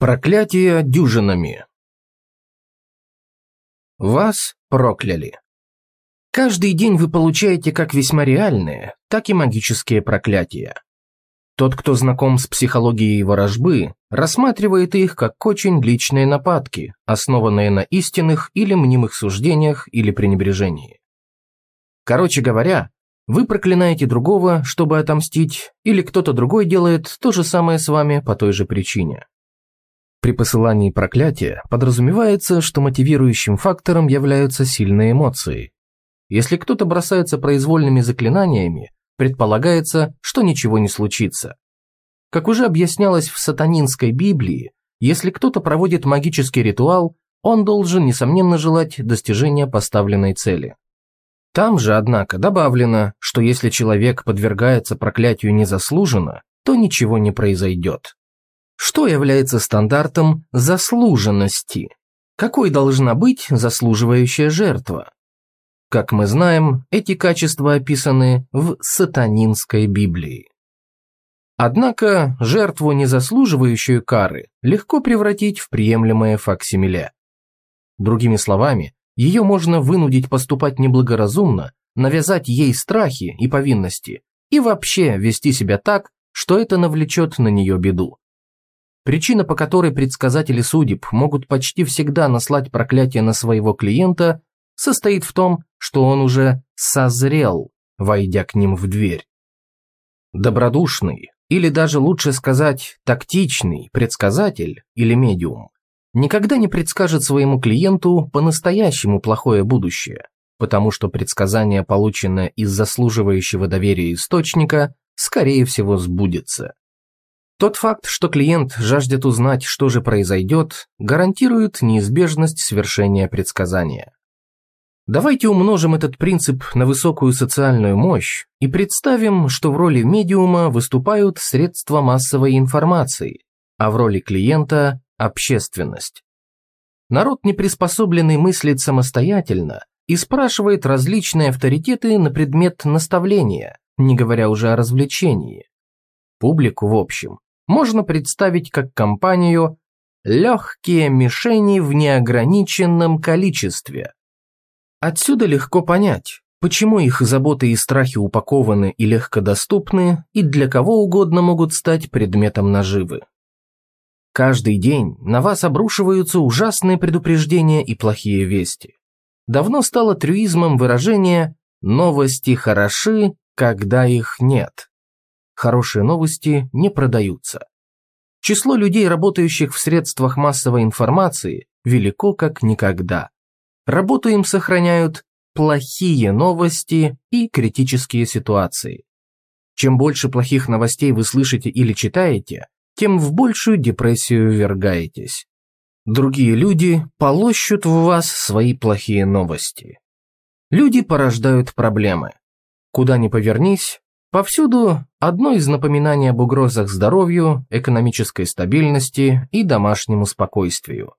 Проклятие дюжинами. Вас прокляли. Каждый день вы получаете как весьма реальные, так и магические проклятия. Тот, кто знаком с психологией ворожбы, рассматривает их как очень личные нападки, основанные на истинных или мнимых суждениях или пренебрежении. Короче говоря, вы проклинаете другого, чтобы отомстить, или кто-то другой делает то же самое с вами по той же причине. При посылании проклятия подразумевается, что мотивирующим фактором являются сильные эмоции. Если кто-то бросается произвольными заклинаниями, предполагается, что ничего не случится. Как уже объяснялось в сатанинской Библии, если кто-то проводит магический ритуал, он должен, несомненно, желать достижения поставленной цели. Там же, однако, добавлено, что если человек подвергается проклятию незаслуженно, то ничего не произойдет. Что является стандартом заслуженности? Какой должна быть заслуживающая жертва? Как мы знаем, эти качества описаны в сатанинской Библии. Однако жертву, не заслуживающую кары, легко превратить в приемлемое факсимиле. Другими словами, ее можно вынудить поступать неблагоразумно, навязать ей страхи и повинности и вообще вести себя так, что это навлечет на нее беду. Причина, по которой предсказатели судеб могут почти всегда наслать проклятие на своего клиента, состоит в том, что он уже созрел, войдя к ним в дверь. Добродушный, или даже лучше сказать тактичный предсказатель или медиум, никогда не предскажет своему клиенту по-настоящему плохое будущее, потому что предсказание, полученное из заслуживающего доверия источника, скорее всего сбудется. Тот факт, что клиент жаждет узнать, что же произойдет, гарантирует неизбежность свершения предсказания. Давайте умножим этот принцип на высокую социальную мощь и представим, что в роли медиума выступают средства массовой информации, а в роли клиента – общественность. Народ, не приспособленный мыслить самостоятельно, и спрашивает различные авторитеты на предмет наставления, не говоря уже о развлечении. Публику, в общем, можно представить как компанию «легкие мишени в неограниченном количестве». Отсюда легко понять, почему их заботы и страхи упакованы и легкодоступны и для кого угодно могут стать предметом наживы. Каждый день на вас обрушиваются ужасные предупреждения и плохие вести. Давно стало трюизмом выражение «новости хороши, когда их нет» хорошие новости не продаются. Число людей, работающих в средствах массовой информации, велико как никогда. Работу им сохраняют плохие новости и критические ситуации. Чем больше плохих новостей вы слышите или читаете, тем в большую депрессию ввергаетесь. Другие люди полощут в вас свои плохие новости. Люди порождают проблемы. Куда ни повернись, Повсюду одно из напоминаний об угрозах здоровью, экономической стабильности и домашнему спокойствию.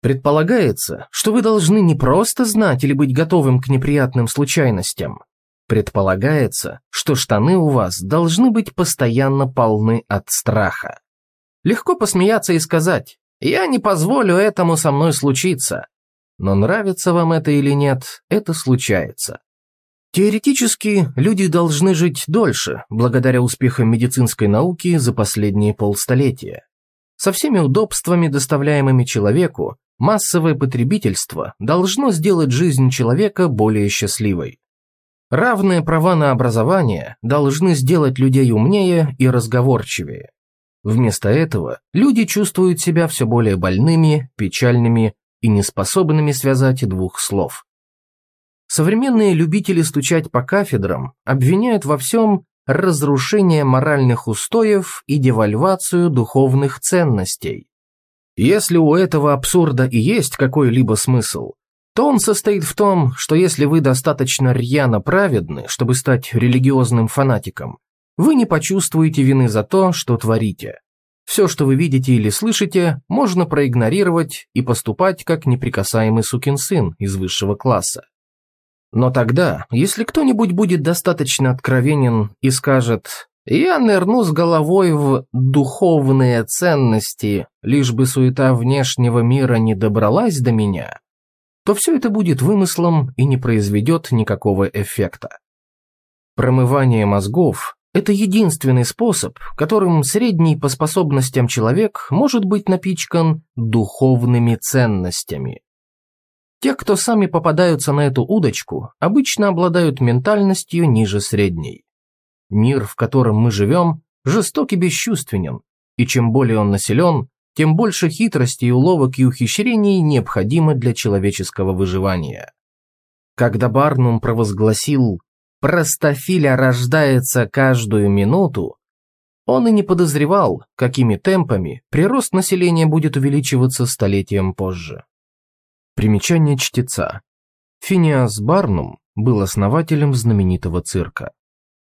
Предполагается, что вы должны не просто знать или быть готовым к неприятным случайностям. Предполагается, что штаны у вас должны быть постоянно полны от страха. Легко посмеяться и сказать «Я не позволю этому со мной случиться». Но нравится вам это или нет, это случается. Теоретически, люди должны жить дольше, благодаря успехам медицинской науки за последние полстолетия. Со всеми удобствами, доставляемыми человеку, массовое потребительство должно сделать жизнь человека более счастливой. Равные права на образование должны сделать людей умнее и разговорчивее. Вместо этого люди чувствуют себя все более больными, печальными и неспособными связать двух слов. Современные любители стучать по кафедрам обвиняют во всем разрушение моральных устоев и девальвацию духовных ценностей. Если у этого абсурда и есть какой-либо смысл, то он состоит в том, что если вы достаточно рьяно праведны, чтобы стать религиозным фанатиком, вы не почувствуете вины за то, что творите. Все, что вы видите или слышите, можно проигнорировать и поступать как неприкасаемый сукин сын из высшего класса. Но тогда, если кто-нибудь будет достаточно откровенен и скажет я нырну с головой в духовные ценности, лишь бы суета внешнего мира не добралась до меня, то все это будет вымыслом и не произведет никакого эффекта. Промывание мозгов – это единственный способ, которым средний по способностям человек может быть напичкан духовными ценностями. Те, кто сами попадаются на эту удочку, обычно обладают ментальностью ниже средней. Мир, в котором мы живем, жесток и бесчувственен, и чем более он населен, тем больше хитростей, уловок и ухищрений необходимо для человеческого выживания. Когда Барнум провозгласил «простофиля рождается каждую минуту», он и не подозревал, какими темпами прирост населения будет увеличиваться столетием позже. Примечание чтеца. Финиас Барнум был основателем знаменитого цирка.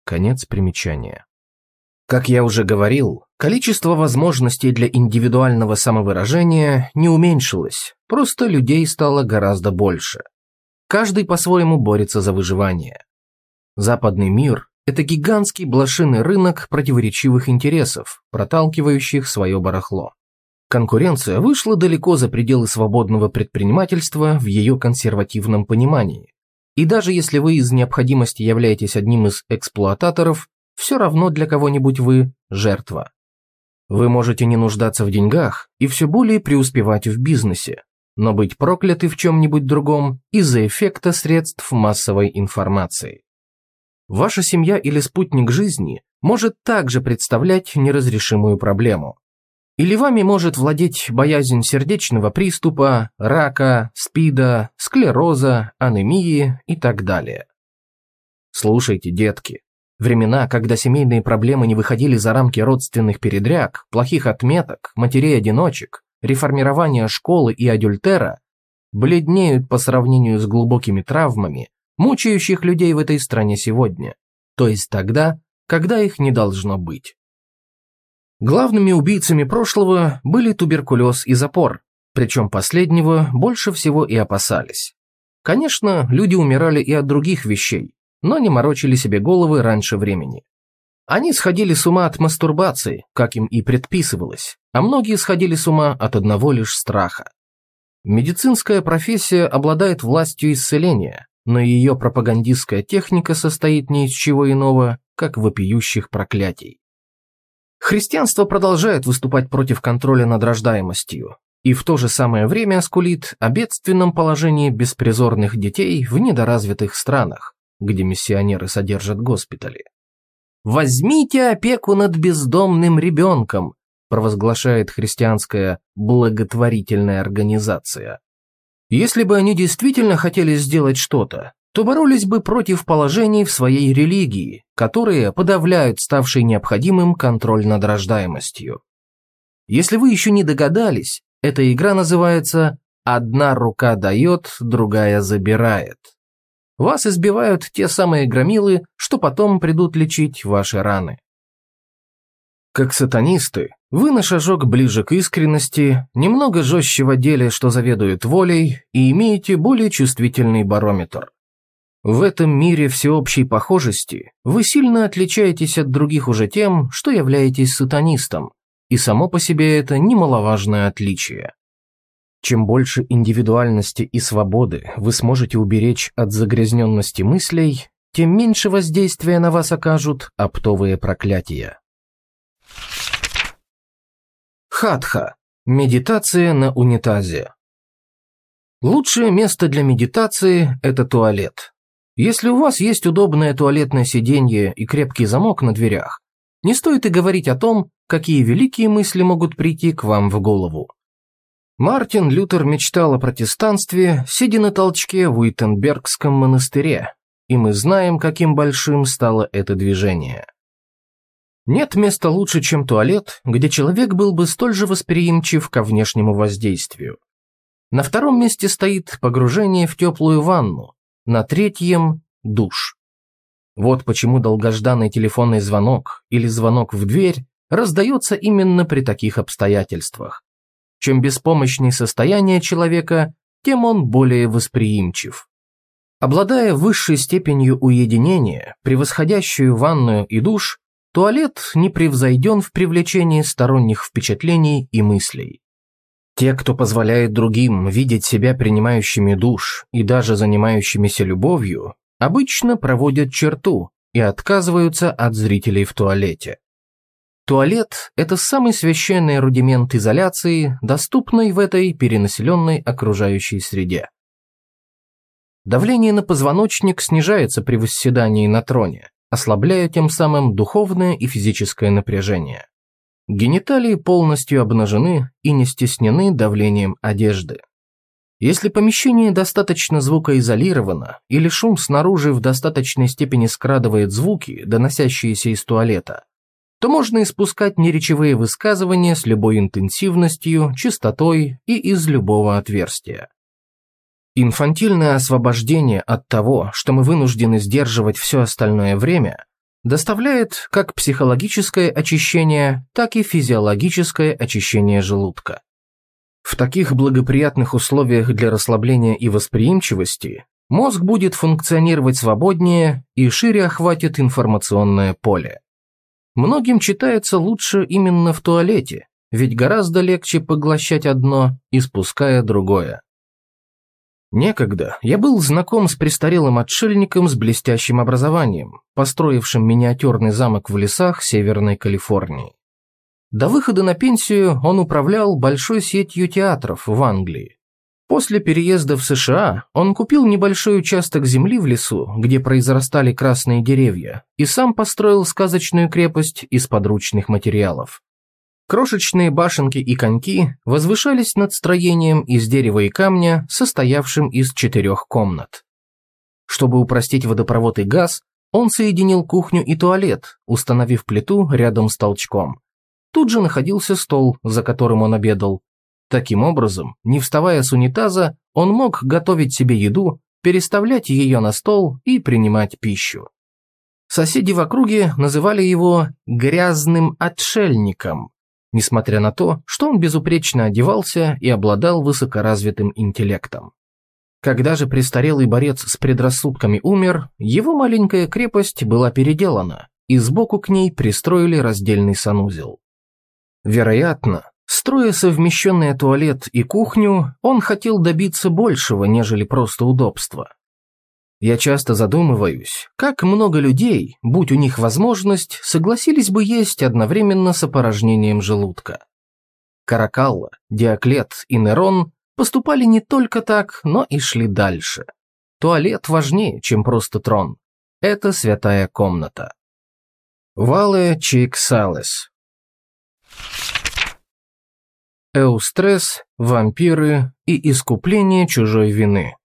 Конец примечания. Как я уже говорил, количество возможностей для индивидуального самовыражения не уменьшилось, просто людей стало гораздо больше. Каждый по-своему борется за выживание. Западный мир – это гигантский блошиный рынок противоречивых интересов, проталкивающих свое барахло. Конкуренция вышла далеко за пределы свободного предпринимательства в ее консервативном понимании. И даже если вы из необходимости являетесь одним из эксплуататоров, все равно для кого-нибудь вы – жертва. Вы можете не нуждаться в деньгах и все более преуспевать в бизнесе, но быть прокляты в чем-нибудь другом из-за эффекта средств массовой информации. Ваша семья или спутник жизни может также представлять неразрешимую проблему. Или вами может владеть боязнь сердечного приступа, рака, спида, склероза, анемии и так далее. Слушайте, детки, времена, когда семейные проблемы не выходили за рамки родственных передряг, плохих отметок, матерей-одиночек, реформирования школы и адюльтера, бледнеют по сравнению с глубокими травмами, мучающих людей в этой стране сегодня, то есть тогда, когда их не должно быть. Главными убийцами прошлого были туберкулез и запор, причем последнего больше всего и опасались. Конечно, люди умирали и от других вещей, но не морочили себе головы раньше времени. Они сходили с ума от мастурбации, как им и предписывалось, а многие сходили с ума от одного лишь страха. Медицинская профессия обладает властью исцеления, но ее пропагандистская техника состоит не из чего иного, как вопиющих проклятий. Христианство продолжает выступать против контроля над рождаемостью и в то же самое время скулит о бедственном положении беспризорных детей в недоразвитых странах, где миссионеры содержат госпитали. «Возьмите опеку над бездомным ребенком», провозглашает христианская благотворительная организация. Если бы они действительно хотели сделать что-то, то боролись бы против положений в своей религии, которые подавляют ставший необходимым контроль над рождаемостью. Если вы еще не догадались, эта игра называется «Одна рука дает, другая забирает». Вас избивают те самые громилы, что потом придут лечить ваши раны. Как сатанисты, вы на шажок ближе к искренности, немного жестче в отделе, что заведует волей, и имеете более чувствительный барометр. В этом мире всеобщей похожести вы сильно отличаетесь от других уже тем, что являетесь сатанистом, и само по себе это немаловажное отличие. Чем больше индивидуальности и свободы вы сможете уберечь от загрязненности мыслей, тем меньше воздействия на вас окажут оптовые проклятия. Хатха. Медитация на унитазе. Лучшее место для медитации – это туалет. Если у вас есть удобное туалетное сиденье и крепкий замок на дверях, не стоит и говорить о том, какие великие мысли могут прийти к вам в голову. Мартин Лютер мечтал о протестанстве, сидя на толчке в Уиттенбергском монастыре, и мы знаем, каким большим стало это движение. Нет места лучше, чем туалет, где человек был бы столь же восприимчив ко внешнему воздействию. На втором месте стоит погружение в теплую ванну, на третьем – душ. Вот почему долгожданный телефонный звонок или звонок в дверь раздается именно при таких обстоятельствах. Чем беспомощнее состояние человека, тем он более восприимчив. Обладая высшей степенью уединения, превосходящую ванную и душ, туалет не превзойден в привлечении сторонних впечатлений и мыслей. Те, кто позволяет другим видеть себя принимающими душ и даже занимающимися любовью, обычно проводят черту и отказываются от зрителей в туалете. Туалет – это самый священный рудимент изоляции, доступный в этой перенаселенной окружающей среде. Давление на позвоночник снижается при восседании на троне, ослабляя тем самым духовное и физическое напряжение. Гениталии полностью обнажены и не стеснены давлением одежды. Если помещение достаточно звукоизолировано или шум снаружи в достаточной степени скрадывает звуки, доносящиеся из туалета, то можно испускать неречевые высказывания с любой интенсивностью, частотой и из любого отверстия. Инфантильное освобождение от того, что мы вынуждены сдерживать все остальное время, доставляет как психологическое очищение, так и физиологическое очищение желудка. В таких благоприятных условиях для расслабления и восприимчивости мозг будет функционировать свободнее и шире охватит информационное поле. Многим читается лучше именно в туалете, ведь гораздо легче поглощать одно, испуская другое. Некогда я был знаком с престарелым отшельником с блестящим образованием, построившим миниатюрный замок в лесах Северной Калифорнии. До выхода на пенсию он управлял большой сетью театров в Англии. После переезда в США он купил небольшой участок земли в лесу, где произрастали красные деревья, и сам построил сказочную крепость из подручных материалов. Крошечные башенки и коньки возвышались над строением из дерева и камня, состоявшим из четырех комнат. Чтобы упростить водопровод и газ, он соединил кухню и туалет, установив плиту рядом с толчком. Тут же находился стол, за которым он обедал. Таким образом, не вставая с унитаза, он мог готовить себе еду, переставлять ее на стол и принимать пищу. Соседи в округе называли его «грязным отшельником», несмотря на то, что он безупречно одевался и обладал высокоразвитым интеллектом. Когда же престарелый борец с предрассудками умер, его маленькая крепость была переделана, и сбоку к ней пристроили раздельный санузел. Вероятно, строя совмещенный туалет и кухню, он хотел добиться большего, нежели просто удобства. Я часто задумываюсь, как много людей, будь у них возможность, согласились бы есть одновременно с опорожнением желудка. Каракалла, Диоклет и Нерон поступали не только так, но и шли дальше. Туалет важнее, чем просто трон. Это святая комната. Вале Чиксалес Эустресс, вампиры и искупление чужой вины.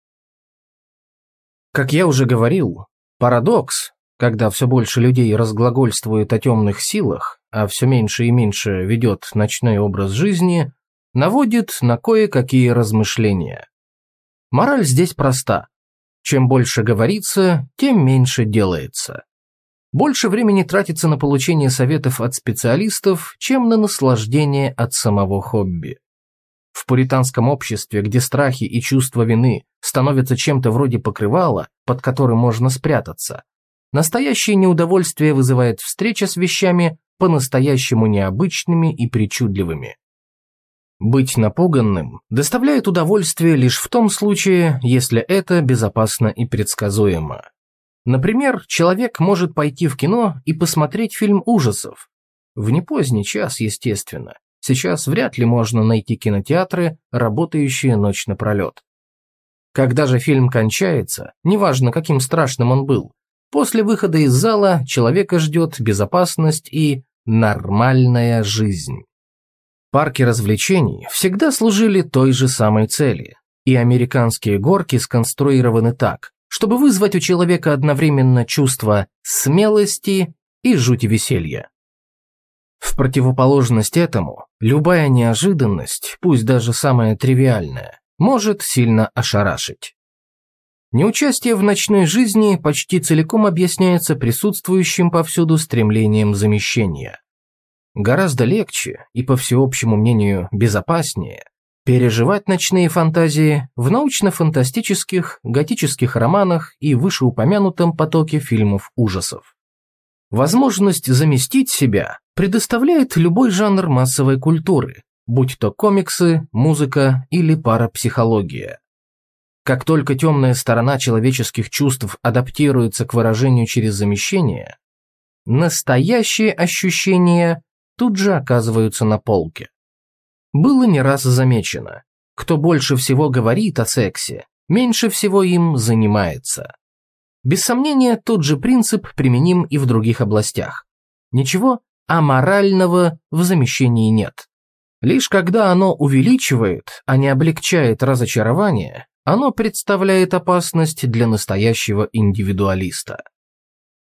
Как я уже говорил, парадокс, когда все больше людей разглагольствуют о темных силах, а все меньше и меньше ведет ночной образ жизни, наводит на кое-какие размышления. Мораль здесь проста. Чем больше говорится, тем меньше делается. Больше времени тратится на получение советов от специалистов, чем на наслаждение от самого хобби. В пуританском обществе, где страхи и чувство вины становятся чем-то вроде покрывала, под которым можно спрятаться, настоящее неудовольствие вызывает встреча с вещами по-настоящему необычными и причудливыми. Быть напуганным доставляет удовольствие лишь в том случае, если это безопасно и предсказуемо. Например, человек может пойти в кино и посмотреть фильм ужасов. В непоздний час, естественно, Сейчас вряд ли можно найти кинотеатры, работающие ночь напролет. Когда же фильм кончается, неважно каким страшным он был, после выхода из зала человека ждет безопасность и нормальная жизнь. Парки развлечений всегда служили той же самой цели, и американские горки сконструированы так, чтобы вызвать у человека одновременно чувство смелости и жути веселья. В противоположность этому, любая неожиданность, пусть даже самая тривиальная, может сильно ошарашить. Неучастие в ночной жизни почти целиком объясняется присутствующим повсюду стремлением замещения. Гораздо легче и, по всеобщему мнению, безопаснее переживать ночные фантазии в научно-фантастических, готических романах и вышеупомянутом потоке фильмов ужасов. Возможность заместить себя предоставляет любой жанр массовой культуры, будь то комиксы, музыка или парапсихология. Как только темная сторона человеческих чувств адаптируется к выражению через замещение, настоящие ощущения тут же оказываются на полке. Было не раз замечено, кто больше всего говорит о сексе, меньше всего им занимается. Без сомнения, тот же принцип применим и в других областях. Ничего аморального в замещении нет. Лишь когда оно увеличивает, а не облегчает разочарование, оно представляет опасность для настоящего индивидуалиста.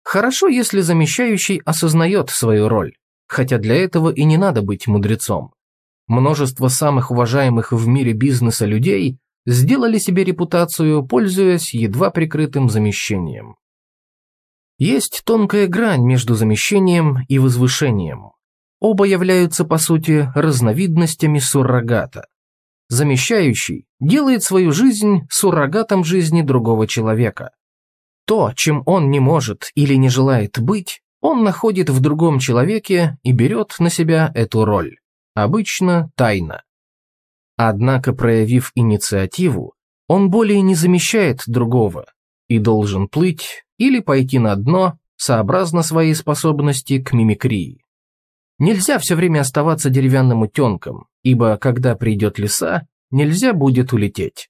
Хорошо, если замещающий осознает свою роль, хотя для этого и не надо быть мудрецом. Множество самых уважаемых в мире бизнеса людей сделали себе репутацию, пользуясь едва прикрытым замещением. Есть тонкая грань между замещением и возвышением. Оба являются, по сути, разновидностями суррогата. Замещающий делает свою жизнь суррогатом жизни другого человека. То, чем он не может или не желает быть, он находит в другом человеке и берет на себя эту роль. Обычно тайно. Однако, проявив инициативу, он более не замещает другого и должен плыть или пойти на дно сообразно своей способности к мимикрии. Нельзя все время оставаться деревянным утенком, ибо когда придет лиса, нельзя будет улететь.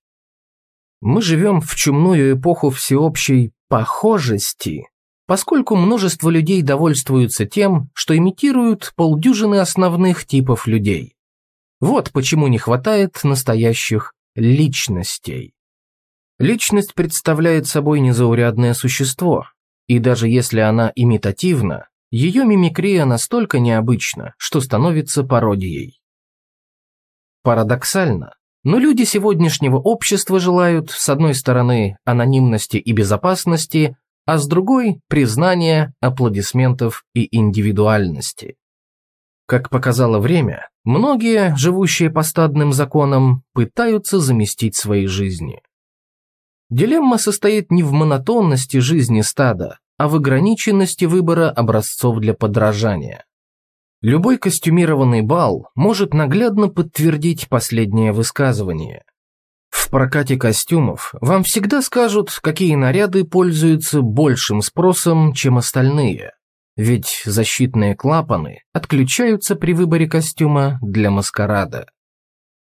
Мы живем в чумную эпоху всеобщей похожести, поскольку множество людей довольствуются тем, что имитируют полдюжины основных типов людей. Вот почему не хватает настоящих личностей. Личность представляет собой незаурядное существо, и даже если она имитативна, ее мимикрия настолько необычна, что становится пародией. Парадоксально, но люди сегодняшнего общества желают, с одной стороны, анонимности и безопасности, а с другой – признания, аплодисментов и индивидуальности. Как показало время, многие, живущие по стадным законам, пытаются заместить свои жизни. Дилемма состоит не в монотонности жизни стада, а в ограниченности выбора образцов для подражания. Любой костюмированный бал может наглядно подтвердить последнее высказывание. В прокате костюмов вам всегда скажут, какие наряды пользуются большим спросом, чем остальные, ведь защитные клапаны отключаются при выборе костюма для маскарада.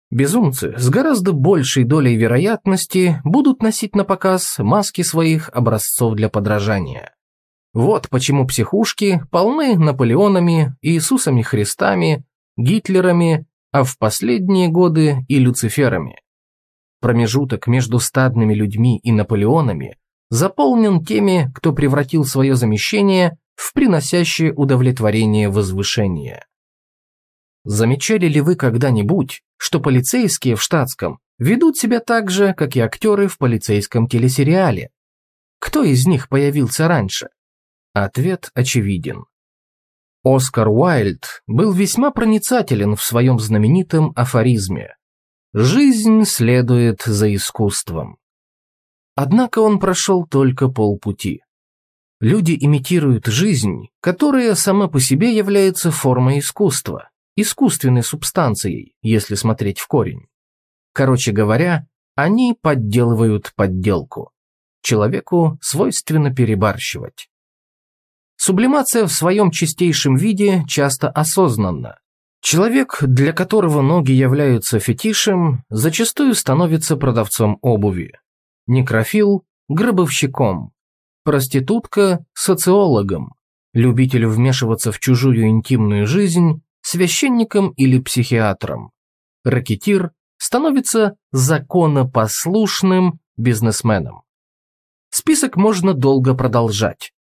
Безумцы с гораздо большей долей вероятности будут носить на показ маски своих образцов для подражания. Вот почему психушки полны Наполеонами, Иисусами Христами, Гитлерами, а в последние годы и Люциферами. Промежуток между стадными людьми и Наполеонами заполнен теми, кто превратил свое замещение в приносящее удовлетворение возвышение. Замечали ли вы когда-нибудь, что полицейские в штатском ведут себя так же, как и актеры в полицейском телесериале? Кто из них появился раньше? Ответ очевиден. Оскар Уайльд был весьма проницателен в своем знаменитом афоризме «Жизнь следует за искусством». Однако он прошел только полпути. Люди имитируют жизнь, которая сама по себе является формой искусства искусственной субстанцией, если смотреть в корень. Короче говоря, они подделывают подделку. Человеку свойственно перебарщивать. Сублимация в своем чистейшем виде часто осознанна. Человек, для которого ноги являются фетишем, зачастую становится продавцом обуви. Некрофил – гробовщиком. Проститутка – социологом. Любитель вмешиваться в чужую интимную жизнь священником или психиатром. Ракетир становится законопослушным бизнесменом. Список можно долго продолжать.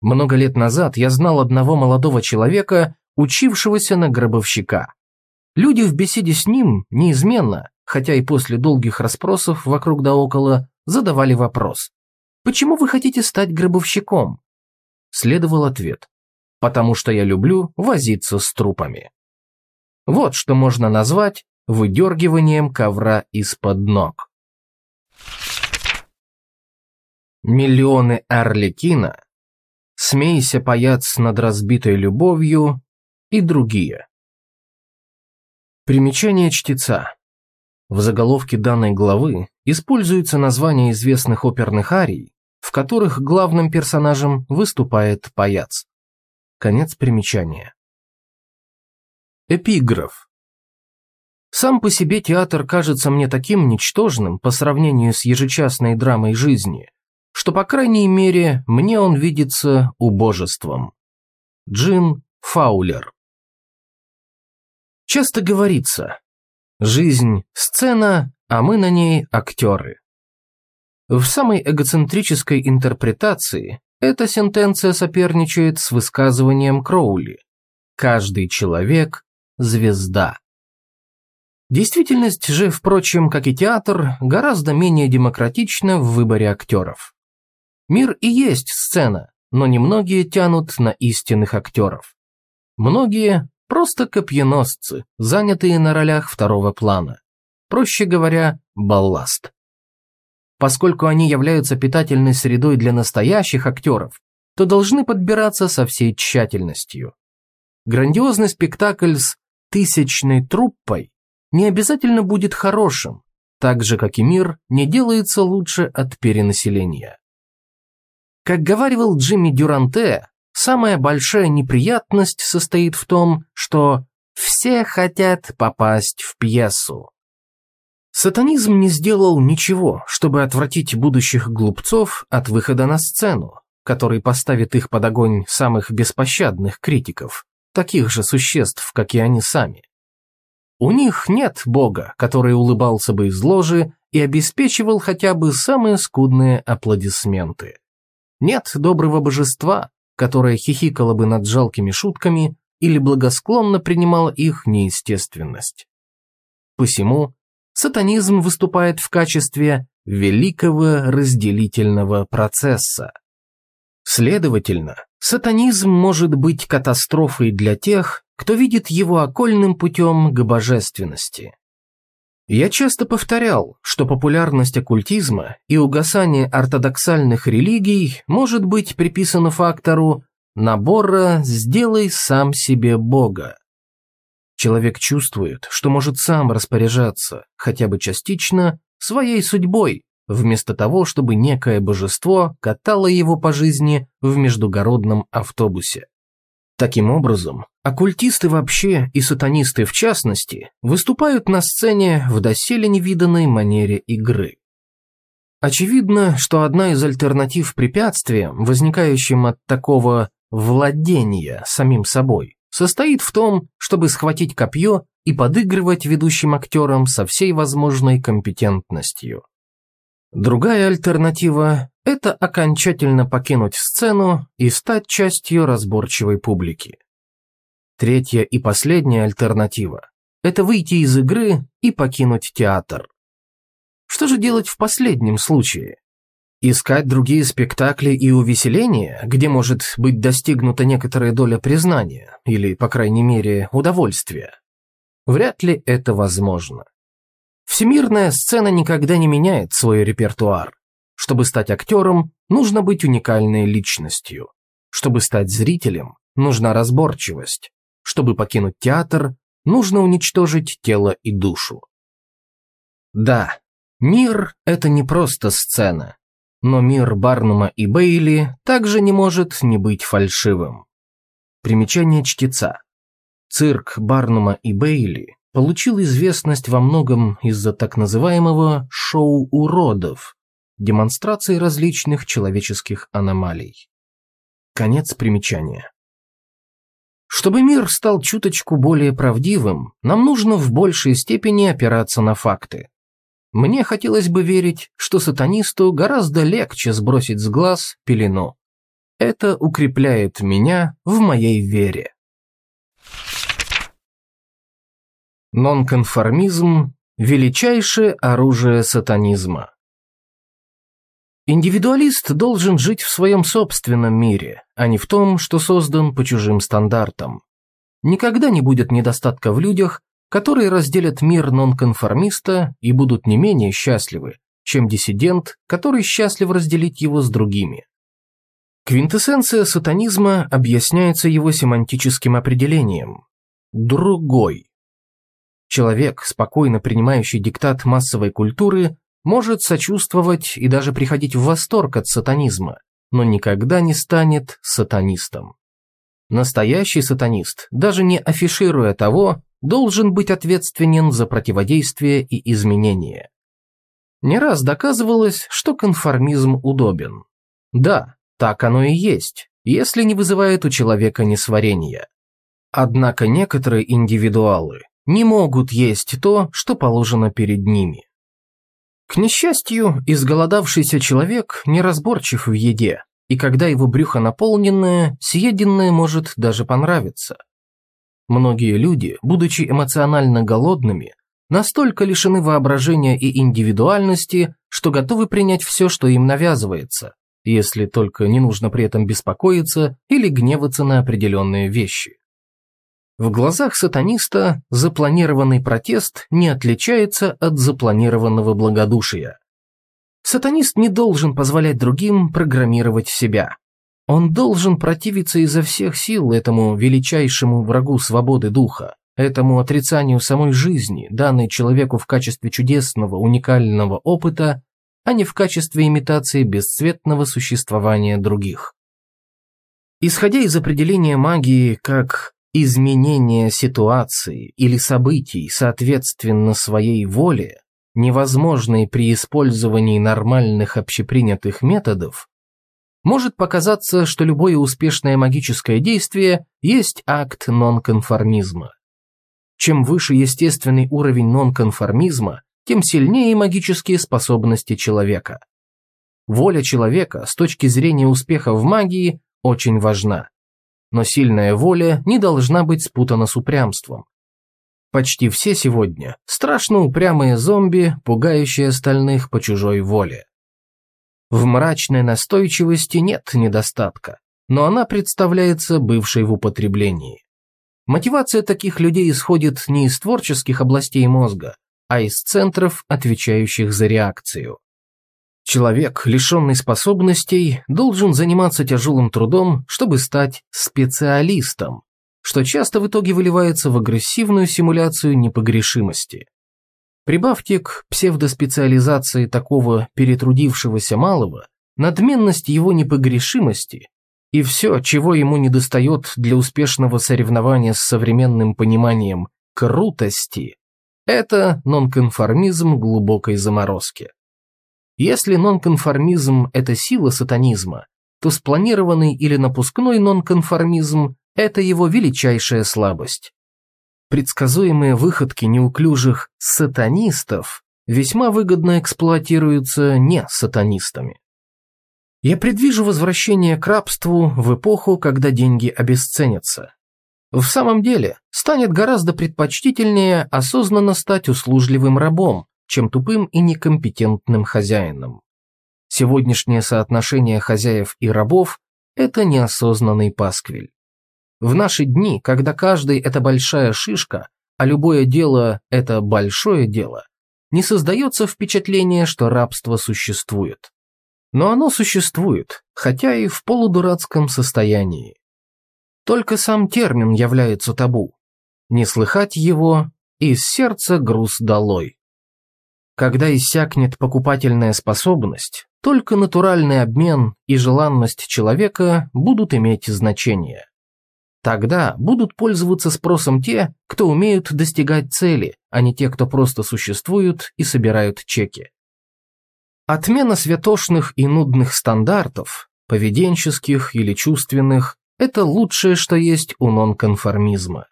Много лет назад я знал одного молодого человека, учившегося на гробовщика. Люди в беседе с ним неизменно, хотя и после долгих расспросов вокруг да около, задавали вопрос. «Почему вы хотите стать гробовщиком?» Следовал ответ потому что я люблю возиться с трупами. Вот что можно назвать выдергиванием ковра из-под ног. Миллионы Арлекина «Смейся, паяц, над разбитой любовью» и другие. Примечание чтеца. В заголовке данной главы используется название известных оперных арий, в которых главным персонажем выступает паяц. Конец примечания. Эпиграф. Сам по себе театр кажется мне таким ничтожным по сравнению с ежечасной драмой жизни, что, по крайней мере, мне он видится убожеством. Джин Фаулер Часто говорится, жизнь – сцена, а мы на ней актеры. В самой эгоцентрической интерпретации эта сентенция соперничает с высказыванием Кроули «Каждый человек – звезда». Действительность же, впрочем, как и театр, гораздо менее демократична в выборе актеров. Мир и есть сцена, но немногие тянут на истинных актеров. Многие – просто копьеносцы, занятые на ролях второго плана. Проще говоря, балласт. Поскольку они являются питательной средой для настоящих актеров, то должны подбираться со всей тщательностью. Грандиозный спектакль с тысячной труппой не обязательно будет хорошим, так же, как и мир, не делается лучше от перенаселения. Как говаривал Джимми Дюранте, самая большая неприятность состоит в том, что все хотят попасть в пьесу. Сатанизм не сделал ничего, чтобы отвратить будущих глупцов от выхода на сцену, который поставит их под огонь самых беспощадных критиков, таких же существ, как и они сами. У них нет бога, который улыбался бы из ложи и обеспечивал хотя бы самые скудные аплодисменты. Нет доброго божества, которое хихикало бы над жалкими шутками или благосклонно принимало их неестественность. Посему сатанизм выступает в качестве великого разделительного процесса. Следовательно, сатанизм может быть катастрофой для тех, кто видит его окольным путем к божественности. Я часто повторял, что популярность оккультизма и угасание ортодоксальных религий может быть приписано фактору набора «сделай сам себе Бога». Человек чувствует, что может сам распоряжаться, хотя бы частично, своей судьбой, вместо того, чтобы некое божество катало его по жизни в междугородном автобусе. Таким образом, оккультисты вообще и сатанисты в частности выступают на сцене в доселе невиданной манере игры. Очевидно, что одна из альтернатив препятствиям, возникающим от такого владения самим собой, состоит в том, чтобы схватить копье и подыгрывать ведущим актерам со всей возможной компетентностью. Другая альтернатива – это окончательно покинуть сцену и стать частью разборчивой публики. Третья и последняя альтернатива – это выйти из игры и покинуть театр. Что же делать в последнем случае? Искать другие спектакли и увеселения, где может быть достигнута некоторая доля признания или, по крайней мере, удовольствия? Вряд ли это возможно. Всемирная сцена никогда не меняет свой репертуар. Чтобы стать актером, нужно быть уникальной личностью. Чтобы стать зрителем, нужна разборчивость. Чтобы покинуть театр, нужно уничтожить тело и душу. Да, мир – это не просто сцена, но мир Барнума и Бейли также не может не быть фальшивым. Примечание чтеца. Цирк Барнума и Бейли получил известность во многом из-за так называемого «шоу уродов», демонстрации различных человеческих аномалий. Конец примечания. Чтобы мир стал чуточку более правдивым, нам нужно в большей степени опираться на факты. Мне хотелось бы верить, что сатанисту гораздо легче сбросить с глаз пелену. Это укрепляет меня в моей вере. Нонконформизм – величайшее оружие сатанизма. Индивидуалист должен жить в своем собственном мире, а не в том, что создан по чужим стандартам. Никогда не будет недостатка в людях, которые разделят мир нонконформиста и будут не менее счастливы, чем диссидент, который счастлив разделить его с другими. Квинтэссенция сатанизма объясняется его семантическим определением «другой». Человек, спокойно принимающий диктат массовой культуры, может сочувствовать и даже приходить в восторг от сатанизма, но никогда не станет сатанистом. Настоящий сатанист, даже не афишируя того, должен быть ответственен за противодействие и изменение. Не раз доказывалось, что конформизм удобен. Да, так оно и есть, если не вызывает у человека несварения. Однако некоторые индивидуалы не могут есть то, что положено перед ними. К несчастью, изголодавшийся человек неразборчив в еде, и когда его брюхо наполненное, съеденное может даже понравиться. Многие люди, будучи эмоционально голодными, настолько лишены воображения и индивидуальности, что готовы принять все, что им навязывается, если только не нужно при этом беспокоиться или гневаться на определенные вещи. В глазах сатаниста запланированный протест не отличается от запланированного благодушия. Сатанист не должен позволять другим программировать себя. Он должен противиться изо всех сил этому величайшему врагу свободы духа, этому отрицанию самой жизни, данной человеку в качестве чудесного, уникального опыта а не в качестве имитации бесцветного существования других. Исходя из определения магии как изменение ситуации или событий соответственно своей воле, невозможной при использовании нормальных общепринятых методов, может показаться, что любое успешное магическое действие есть акт нонконформизма. Чем выше естественный уровень нонконформизма, тем сильнее магические способности человека. Воля человека с точки зрения успеха в магии очень важна. Но сильная воля не должна быть спутана с упрямством. Почти все сегодня страшно упрямые зомби, пугающие остальных по чужой воле. В мрачной настойчивости нет недостатка, но она представляется бывшей в употреблении. Мотивация таких людей исходит не из творческих областей мозга, а из центров, отвечающих за реакцию. Человек, лишенный способностей, должен заниматься тяжелым трудом, чтобы стать специалистом, что часто в итоге выливается в агрессивную симуляцию непогрешимости. Прибавьте к псевдоспециализации такого перетрудившегося малого надменность его непогрешимости и все, чего ему недостает для успешного соревнования с современным пониманием крутости, это нонконформизм глубокой заморозки. Если нонконформизм – это сила сатанизма, то спланированный или напускной нонконформизм – это его величайшая слабость. Предсказуемые выходки неуклюжих сатанистов весьма выгодно эксплуатируются не сатанистами. Я предвижу возвращение к рабству в эпоху, когда деньги обесценятся. В самом деле, станет гораздо предпочтительнее осознанно стать услужливым рабом, чем тупым и некомпетентным хозяином. Сегодняшнее соотношение хозяев и рабов – это неосознанный пасквиль. В наши дни, когда каждый – это большая шишка, а любое дело – это большое дело, не создается впечатление, что рабство существует. Но оно существует, хотя и в полудурацком состоянии. Только сам термин является табу. Не слыхать его, из сердца груз долой. Когда иссякнет покупательная способность, только натуральный обмен и желанность человека будут иметь значение. Тогда будут пользоваться спросом те, кто умеют достигать цели, а не те, кто просто существуют и собирают чеки. Отмена святошных и нудных стандартов, поведенческих или чувственных, это лучшее, что есть у нонконформизма.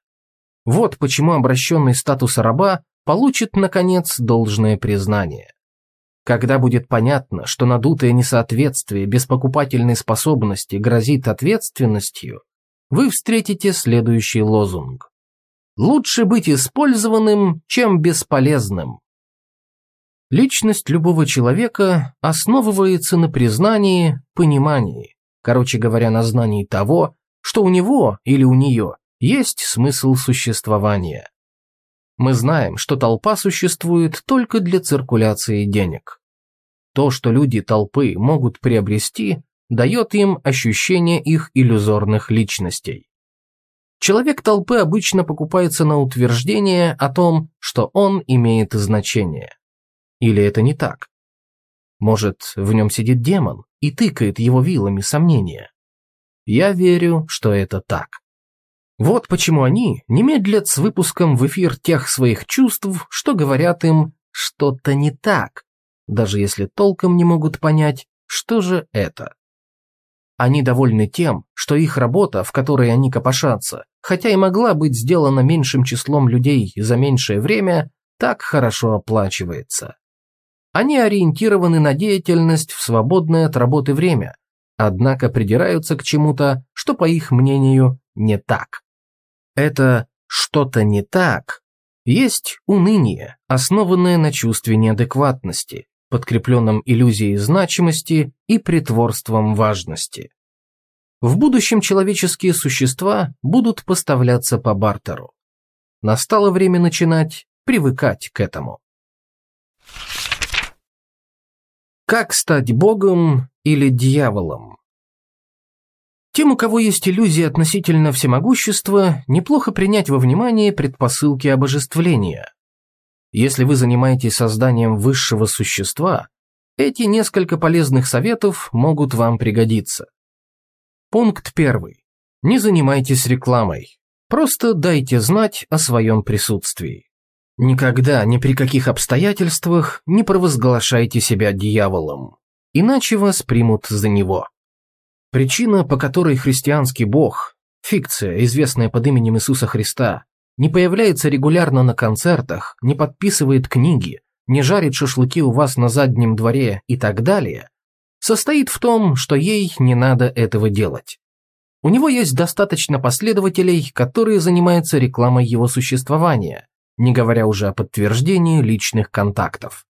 Вот почему обращенный статус раба получит, наконец, должное признание. Когда будет понятно, что надутое несоответствие без покупательной способности грозит ответственностью, вы встретите следующий лозунг. Лучше быть использованным, чем бесполезным. Личность любого человека основывается на признании, понимании, короче говоря, на знании того, что у него или у нее есть смысл существования. Мы знаем, что толпа существует только для циркуляции денег. То, что люди толпы могут приобрести, дает им ощущение их иллюзорных личностей. Человек толпы обычно покупается на утверждение о том, что он имеет значение. Или это не так? Может, в нем сидит демон и тыкает его вилами сомнения? Я верю, что это так. Вот почему они не медлят с выпуском в эфир тех своих чувств, что говорят им что-то не так, даже если толком не могут понять, что же это. Они довольны тем, что их работа, в которой они копошатся, хотя и могла быть сделана меньшим числом людей за меньшее время, так хорошо оплачивается. Они ориентированы на деятельность в свободное от работы время, однако придираются к чему-то, что, по их мнению, не так. Это «что-то не так» есть уныние, основанное на чувстве неадекватности, подкрепленном иллюзией значимости и притворством важности. В будущем человеческие существа будут поставляться по бартеру. Настало время начинать привыкать к этому. Как стать богом или дьяволом? Тем, у кого есть иллюзии относительно всемогущества, неплохо принять во внимание предпосылки обожествления. Если вы занимаетесь созданием высшего существа, эти несколько полезных советов могут вам пригодиться. Пункт первый. Не занимайтесь рекламой. Просто дайте знать о своем присутствии. Никогда, ни при каких обстоятельствах не провозглашайте себя дьяволом, иначе вас примут за него. Причина, по которой христианский бог, фикция, известная под именем Иисуса Христа, не появляется регулярно на концертах, не подписывает книги, не жарит шашлыки у вас на заднем дворе и так далее, состоит в том, что ей не надо этого делать. У него есть достаточно последователей, которые занимаются рекламой его существования, не говоря уже о подтверждении личных контактов.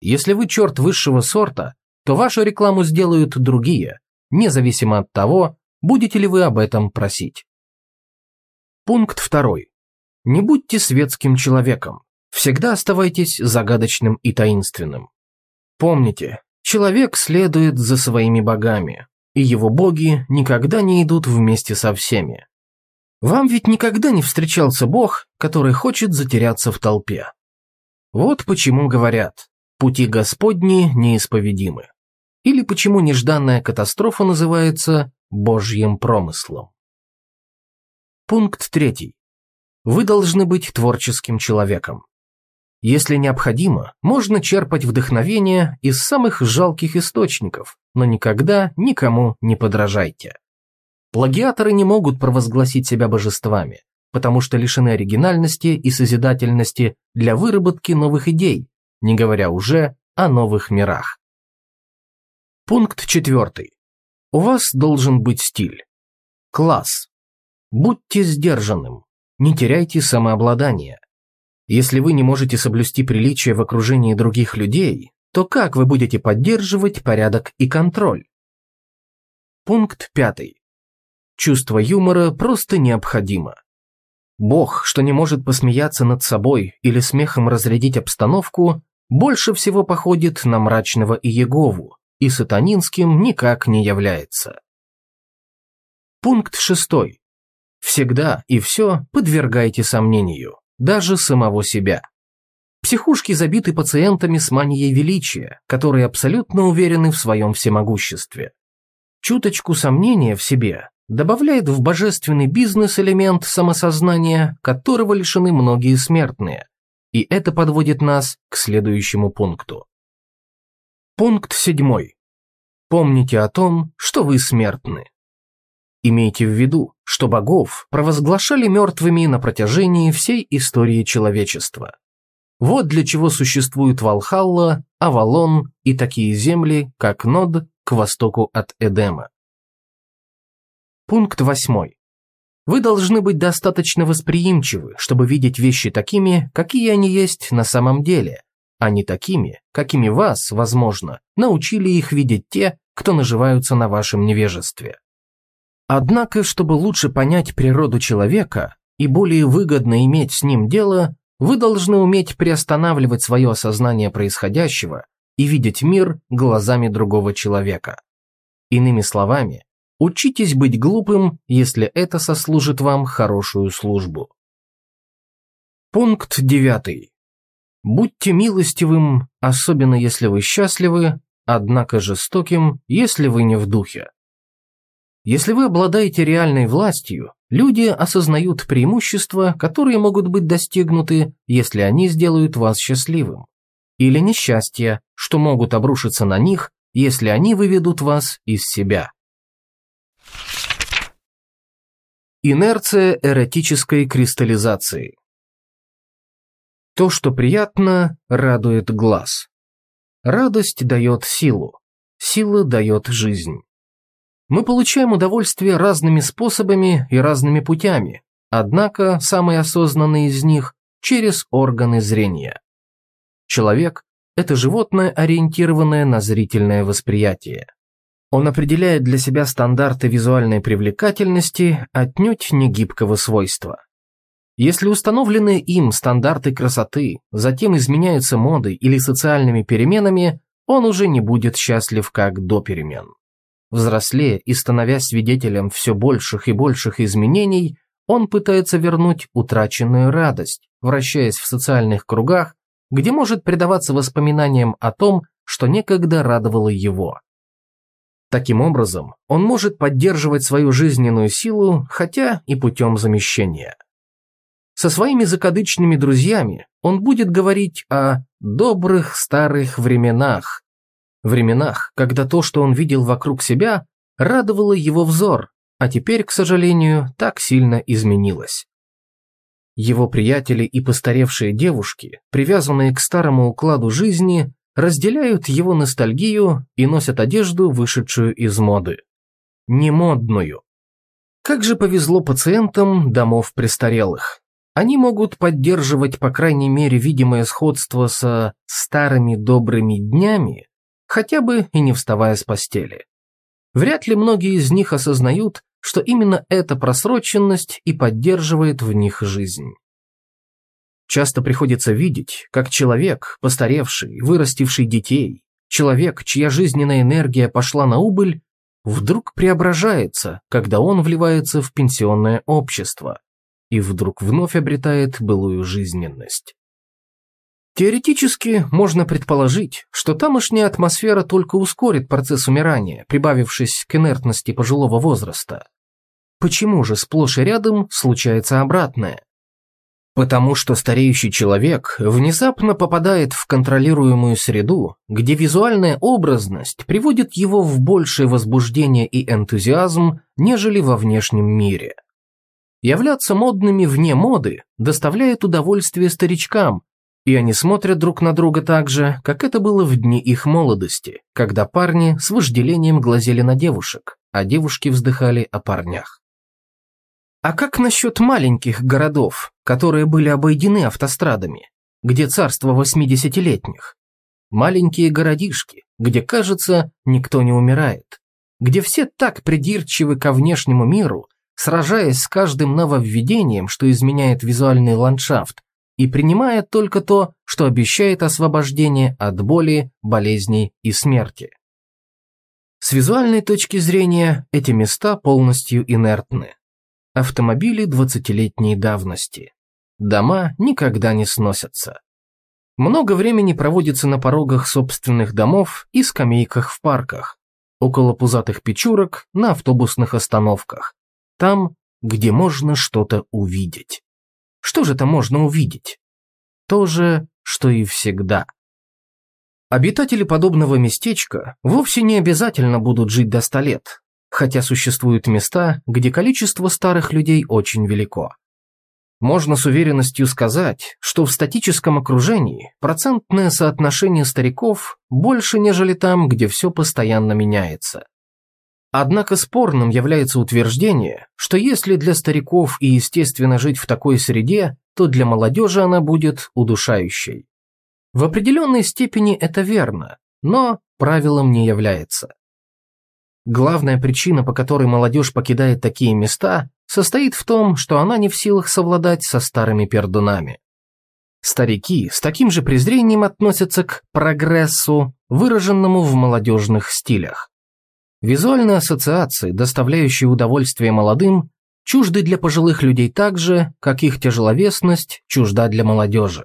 Если вы черт высшего сорта, то вашу рекламу сделают другие, независимо от того, будете ли вы об этом просить. Пункт второй. Не будьте светским человеком. Всегда оставайтесь загадочным и таинственным. Помните, человек следует за своими богами, и его боги никогда не идут вместе со всеми. Вам ведь никогда не встречался бог, который хочет затеряться в толпе. Вот почему говорят, пути Господни неисповедимы. Или почему нежданная катастрофа называется Божьим промыслом. Пункт третий. Вы должны быть творческим человеком. Если необходимо, можно черпать вдохновение из самых жалких источников, но никогда никому не подражайте. Плагиаторы не могут провозгласить себя божествами, потому что лишены оригинальности и созидательности для выработки новых идей, не говоря уже о новых мирах. Пункт четвертый. У вас должен быть стиль. Класс. Будьте сдержанным, не теряйте самообладание. Если вы не можете соблюсти приличие в окружении других людей, то как вы будете поддерживать порядок и контроль? Пункт пятый. Чувство юмора просто необходимо. Бог, что не может посмеяться над собой или смехом разрядить обстановку, больше всего походит на мрачного Иегову и сатанинским никак не является. Пункт шестой. Всегда и все подвергайте сомнению, даже самого себя. Психушки забиты пациентами с манией величия, которые абсолютно уверены в своем всемогуществе. Чуточку сомнения в себе добавляет в божественный бизнес элемент самосознания, которого лишены многие смертные. И это подводит нас к следующему пункту. Пункт седьмой. Помните о том, что вы смертны. Имейте в виду, что богов провозглашали мертвыми на протяжении всей истории человечества. Вот для чего существует Валхалла, Авалон и такие земли, как Нод к востоку от Эдема. Пункт восьмой. Вы должны быть достаточно восприимчивы, чтобы видеть вещи такими, какие они есть на самом деле, а не такими, какими вас, возможно, научили их видеть те, кто наживаются на вашем невежестве. Однако, чтобы лучше понять природу человека и более выгодно иметь с ним дело, вы должны уметь приостанавливать свое осознание происходящего и видеть мир глазами другого человека. Иными словами, учитесь быть глупым, если это сослужит вам хорошую службу. Пункт девятый. Будьте милостивым, особенно если вы счастливы, однако жестоким, если вы не в духе. Если вы обладаете реальной властью, люди осознают преимущества, которые могут быть достигнуты, если они сделают вас счастливым, или несчастья, что могут обрушиться на них, если они выведут вас из себя. Инерция эротической кристаллизации То, что приятно, радует глаз. Радость дает силу, сила дает жизнь. Мы получаем удовольствие разными способами и разными путями, однако самый осознанный из них – через органы зрения. Человек – это животное, ориентированное на зрительное восприятие. Он определяет для себя стандарты визуальной привлекательности, отнюдь не гибкого свойства. Если установленные им стандарты красоты затем изменяются модой или социальными переменами, он уже не будет счастлив как до перемен. Взрослея и становясь свидетелем все больших и больших изменений, он пытается вернуть утраченную радость, вращаясь в социальных кругах, где может предаваться воспоминаниям о том, что некогда радовало его. Таким образом, он может поддерживать свою жизненную силу, хотя и путем замещения. Со своими закадычными друзьями он будет говорить о добрых старых временах, Временах, когда то, что он видел вокруг себя, радовало его взор, а теперь, к сожалению, так сильно изменилось. Его приятели и постаревшие девушки, привязанные к старому укладу жизни, разделяют его ностальгию и носят одежду, вышедшую из моды. Не модную. Как же повезло пациентам домов престарелых. Они могут поддерживать, по крайней мере, видимое сходство со старыми добрыми днями, хотя бы и не вставая с постели. Вряд ли многие из них осознают, что именно эта просроченность и поддерживает в них жизнь. Часто приходится видеть, как человек, постаревший, вырастивший детей, человек, чья жизненная энергия пошла на убыль, вдруг преображается, когда он вливается в пенсионное общество и вдруг вновь обретает былую жизненность. Теоретически можно предположить, что тамошняя атмосфера только ускорит процесс умирания, прибавившись к инертности пожилого возраста. Почему же сплошь и рядом случается обратное? Потому что стареющий человек внезапно попадает в контролируемую среду, где визуальная образность приводит его в большее возбуждение и энтузиазм, нежели во внешнем мире. Являться модными вне моды доставляет удовольствие старичкам, и они смотрят друг на друга так же, как это было в дни их молодости, когда парни с вожделением глазели на девушек, а девушки вздыхали о парнях. А как насчет маленьких городов, которые были обойдены автострадами, где царство восьмидесятилетних? Маленькие городишки, где, кажется, никто не умирает, где все так придирчивы ко внешнему миру, сражаясь с каждым нововведением, что изменяет визуальный ландшафт, и принимает только то, что обещает освобождение от боли, болезней и смерти. С визуальной точки зрения эти места полностью инертны. Автомобили 20-летней давности. Дома никогда не сносятся. Много времени проводится на порогах собственных домов и скамейках в парках, около пузатых печурок, на автобусных остановках, там, где можно что-то увидеть. Что же там можно увидеть? То же, что и всегда. Обитатели подобного местечка вовсе не обязательно будут жить до ста лет, хотя существуют места, где количество старых людей очень велико. Можно с уверенностью сказать, что в статическом окружении процентное соотношение стариков больше, нежели там, где все постоянно меняется. Однако спорным является утверждение, что если для стариков и естественно жить в такой среде, то для молодежи она будет удушающей. В определенной степени это верно, но правилом не является. Главная причина, по которой молодежь покидает такие места, состоит в том, что она не в силах совладать со старыми пердунами. Старики с таким же презрением относятся к прогрессу, выраженному в молодежных стилях. Визуальные ассоциации, доставляющие удовольствие молодым, чужды для пожилых людей так же, как их тяжеловесность чужда для молодежи.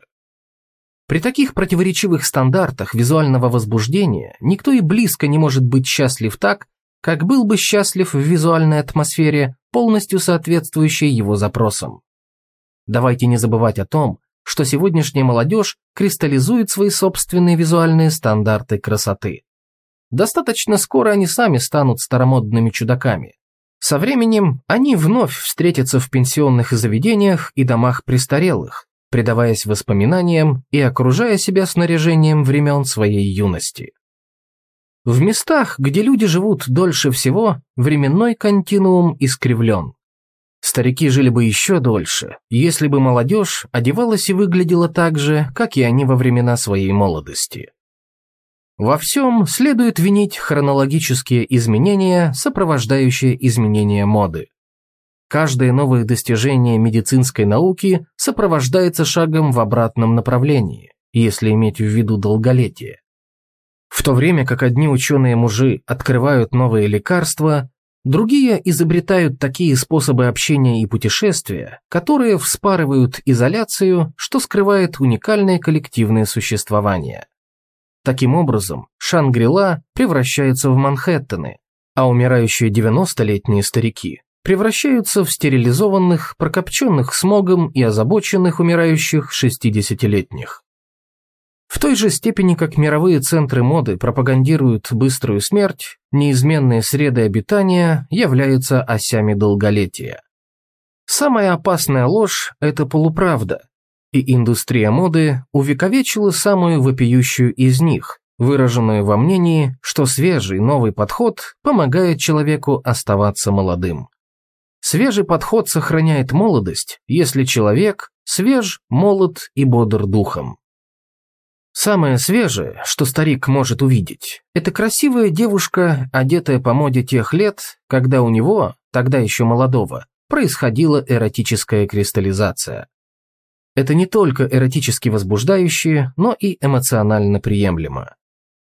При таких противоречивых стандартах визуального возбуждения никто и близко не может быть счастлив так, как был бы счастлив в визуальной атмосфере, полностью соответствующей его запросам. Давайте не забывать о том, что сегодняшняя молодежь кристаллизует свои собственные визуальные стандарты красоты. Достаточно скоро они сами станут старомодными чудаками. Со временем они вновь встретятся в пенсионных заведениях и домах престарелых, предаваясь воспоминаниям и окружая себя снаряжением времен своей юности. В местах, где люди живут дольше всего, временной континуум искривлен. Старики жили бы еще дольше, если бы молодежь одевалась и выглядела так же, как и они во времена своей молодости. Во всем следует винить хронологические изменения, сопровождающие изменения моды. Каждое новое достижение медицинской науки сопровождается шагом в обратном направлении, если иметь в виду долголетие. В то время как одни ученые-мужи открывают новые лекарства, Другие изобретают такие способы общения и путешествия, которые вспарывают изоляцию, что скрывает уникальное коллективное существование. Таким образом, Шангрила превращается в Манхэттены, а умирающие 90-летние старики превращаются в стерилизованных, прокопченных смогом и озабоченных умирающих 60-летних. В той же степени, как мировые центры моды пропагандируют быструю смерть, неизменные среды обитания являются осями долголетия. Самая опасная ложь – это полуправда, и индустрия моды увековечила самую вопиющую из них, выраженную во мнении, что свежий новый подход помогает человеку оставаться молодым. Свежий подход сохраняет молодость, если человек свеж, молод и бодр духом. Самое свежее, что старик может увидеть, это красивая девушка, одетая по моде тех лет, когда у него, тогда еще молодого, происходила эротическая кристаллизация. Это не только эротически возбуждающее, но и эмоционально приемлемо.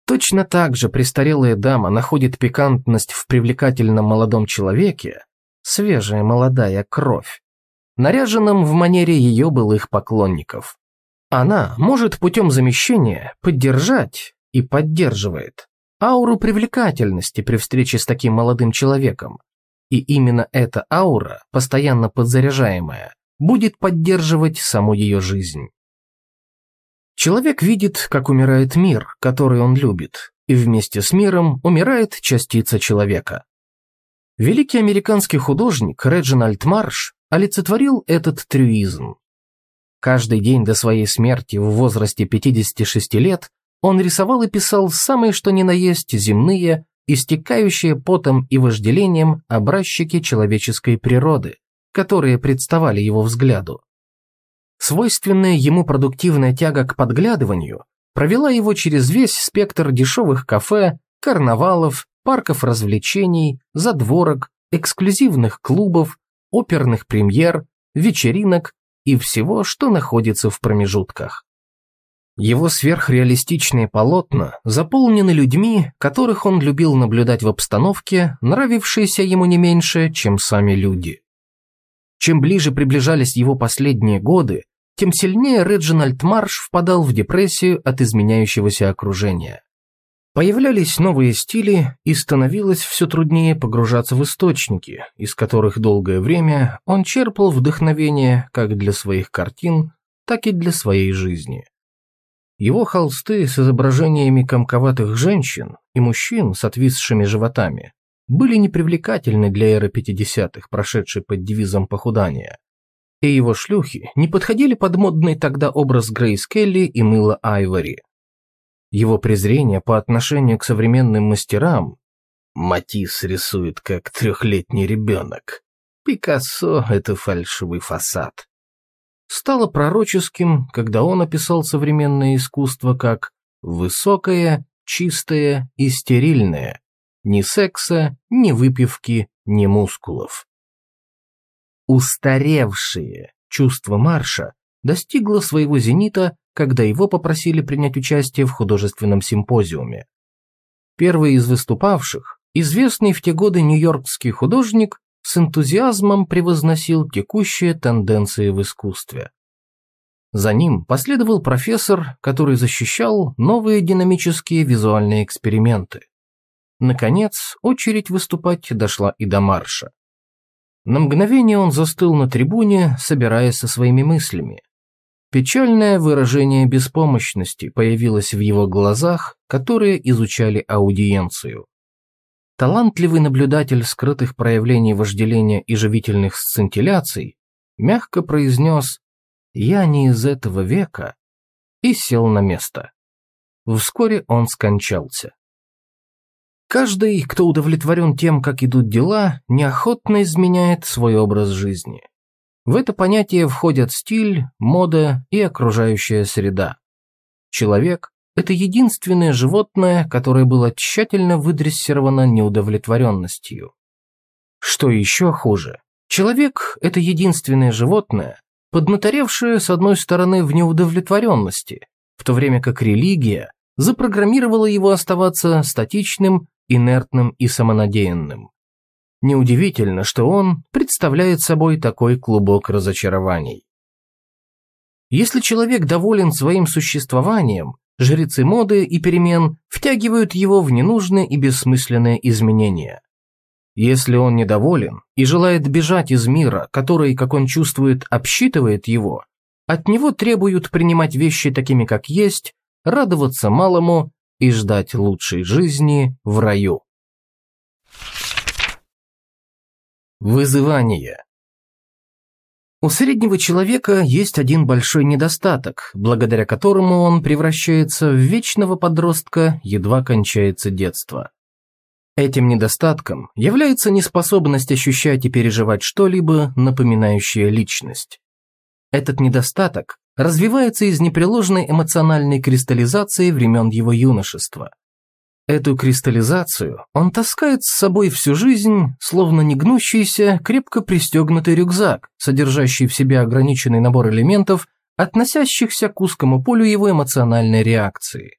Точно так же престарелая дама находит пикантность в привлекательном молодом человеке, свежая молодая кровь, наряженном в манере ее былых поклонников. Она может путем замещения поддержать и поддерживает ауру привлекательности при встрече с таким молодым человеком. И именно эта аура, постоянно подзаряжаемая, будет поддерживать саму ее жизнь. Человек видит, как умирает мир, который он любит, и вместе с миром умирает частица человека. Великий американский художник Реджинальд Марш олицетворил этот трюизм. Каждый день до своей смерти в возрасте 56 лет он рисовал и писал самые что ни на есть земные, истекающие потом и вожделением образчики человеческой природы, которые представали его взгляду. Свойственная ему продуктивная тяга к подглядыванию провела его через весь спектр дешевых кафе, карнавалов, парков развлечений, задворок, эксклюзивных клубов, оперных премьер, вечеринок и всего, что находится в промежутках. Его сверхреалистичные полотна заполнены людьми, которых он любил наблюдать в обстановке, нравившейся ему не меньше, чем сами люди. Чем ближе приближались его последние годы, тем сильнее Реджинальд Марш впадал в депрессию от изменяющегося окружения. Появлялись новые стили, и становилось все труднее погружаться в источники, из которых долгое время он черпал вдохновение как для своих картин, так и для своей жизни. Его холсты с изображениями комковатых женщин и мужчин с отвисшими животами были непривлекательны для эры 50-х, прошедшей под девизом похудания. И его шлюхи не подходили под модный тогда образ Грейс Келли и мыла Айвори. Его презрение по отношению к современным мастерам Матис рисует как трехлетний ребенок. Пикассо – это фальшивый фасад. Стало пророческим, когда он описал современное искусство как «высокое, чистое и стерильное, ни секса, ни выпивки, ни мускулов». Устаревшее чувство марша достигло своего зенита когда его попросили принять участие в художественном симпозиуме. Первый из выступавших, известный в те годы нью-йоркский художник с энтузиазмом превозносил текущие тенденции в искусстве. За ним последовал профессор, который защищал новые динамические визуальные эксперименты. Наконец, очередь выступать дошла и до марша. На мгновение он застыл на трибуне, собираясь со своими мыслями. Печальное выражение беспомощности появилось в его глазах, которые изучали аудиенцию. Талантливый наблюдатель скрытых проявлений вожделения и живительных сцинтилляций мягко произнес «Я не из этого века» и сел на место. Вскоре он скончался. Каждый, кто удовлетворен тем, как идут дела, неохотно изменяет свой образ жизни. В это понятие входят стиль, мода и окружающая среда. Человек – это единственное животное, которое было тщательно выдрессировано неудовлетворенностью. Что еще хуже, человек – это единственное животное, поднаторевшее с одной стороны в неудовлетворенности, в то время как религия запрограммировала его оставаться статичным инертным и самонадеянным. Неудивительно, что он представляет собой такой клубок разочарований. Если человек доволен своим существованием, жрецы моды и перемен втягивают его в ненужные и бессмысленные изменения. Если он недоволен и желает бежать из мира, который, как он чувствует, обсчитывает его, от него требуют принимать вещи такими, как есть, радоваться малому и ждать лучшей жизни в раю. Вызывание У среднего человека есть один большой недостаток, благодаря которому он превращается в вечного подростка, едва кончается детство. Этим недостатком является неспособность ощущать и переживать что-либо, напоминающее личность. Этот недостаток развивается из непреложной эмоциональной кристаллизации времен его юношества. Эту кристаллизацию он таскает с собой всю жизнь, словно негнущийся, крепко пристегнутый рюкзак, содержащий в себе ограниченный набор элементов, относящихся к узкому полю его эмоциональной реакции.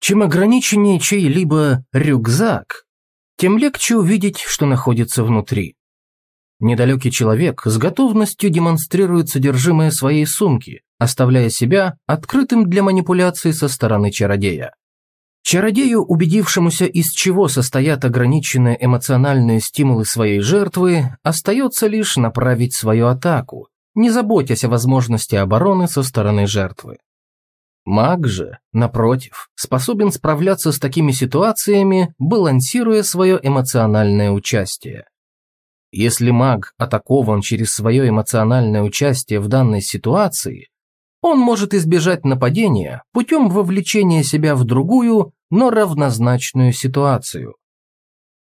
Чем ограниченнее чей-либо рюкзак, тем легче увидеть, что находится внутри. Недалекий человек с готовностью демонстрирует содержимое своей сумки, оставляя себя открытым для манипуляции со стороны чародея. Чародею, убедившемуся, из чего состоят ограниченные эмоциональные стимулы своей жертвы, остается лишь направить свою атаку, не заботясь о возможности обороны со стороны жертвы. Маг же, напротив, способен справляться с такими ситуациями, балансируя свое эмоциональное участие. Если маг атакован через свое эмоциональное участие в данной ситуации, он может избежать нападения путем вовлечения себя в другую, но равнозначную ситуацию.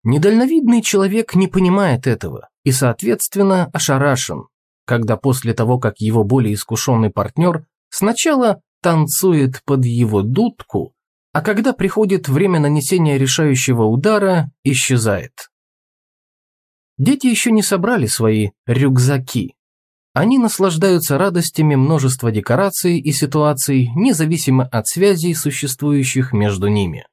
Недальновидный человек не понимает этого и, соответственно, ошарашен, когда после того, как его более искушенный партнер сначала танцует под его дудку, а когда приходит время нанесения решающего удара, исчезает. Дети еще не собрали свои рюкзаки. Они наслаждаются радостями множества декораций и ситуаций, независимо от связей, существующих между ними.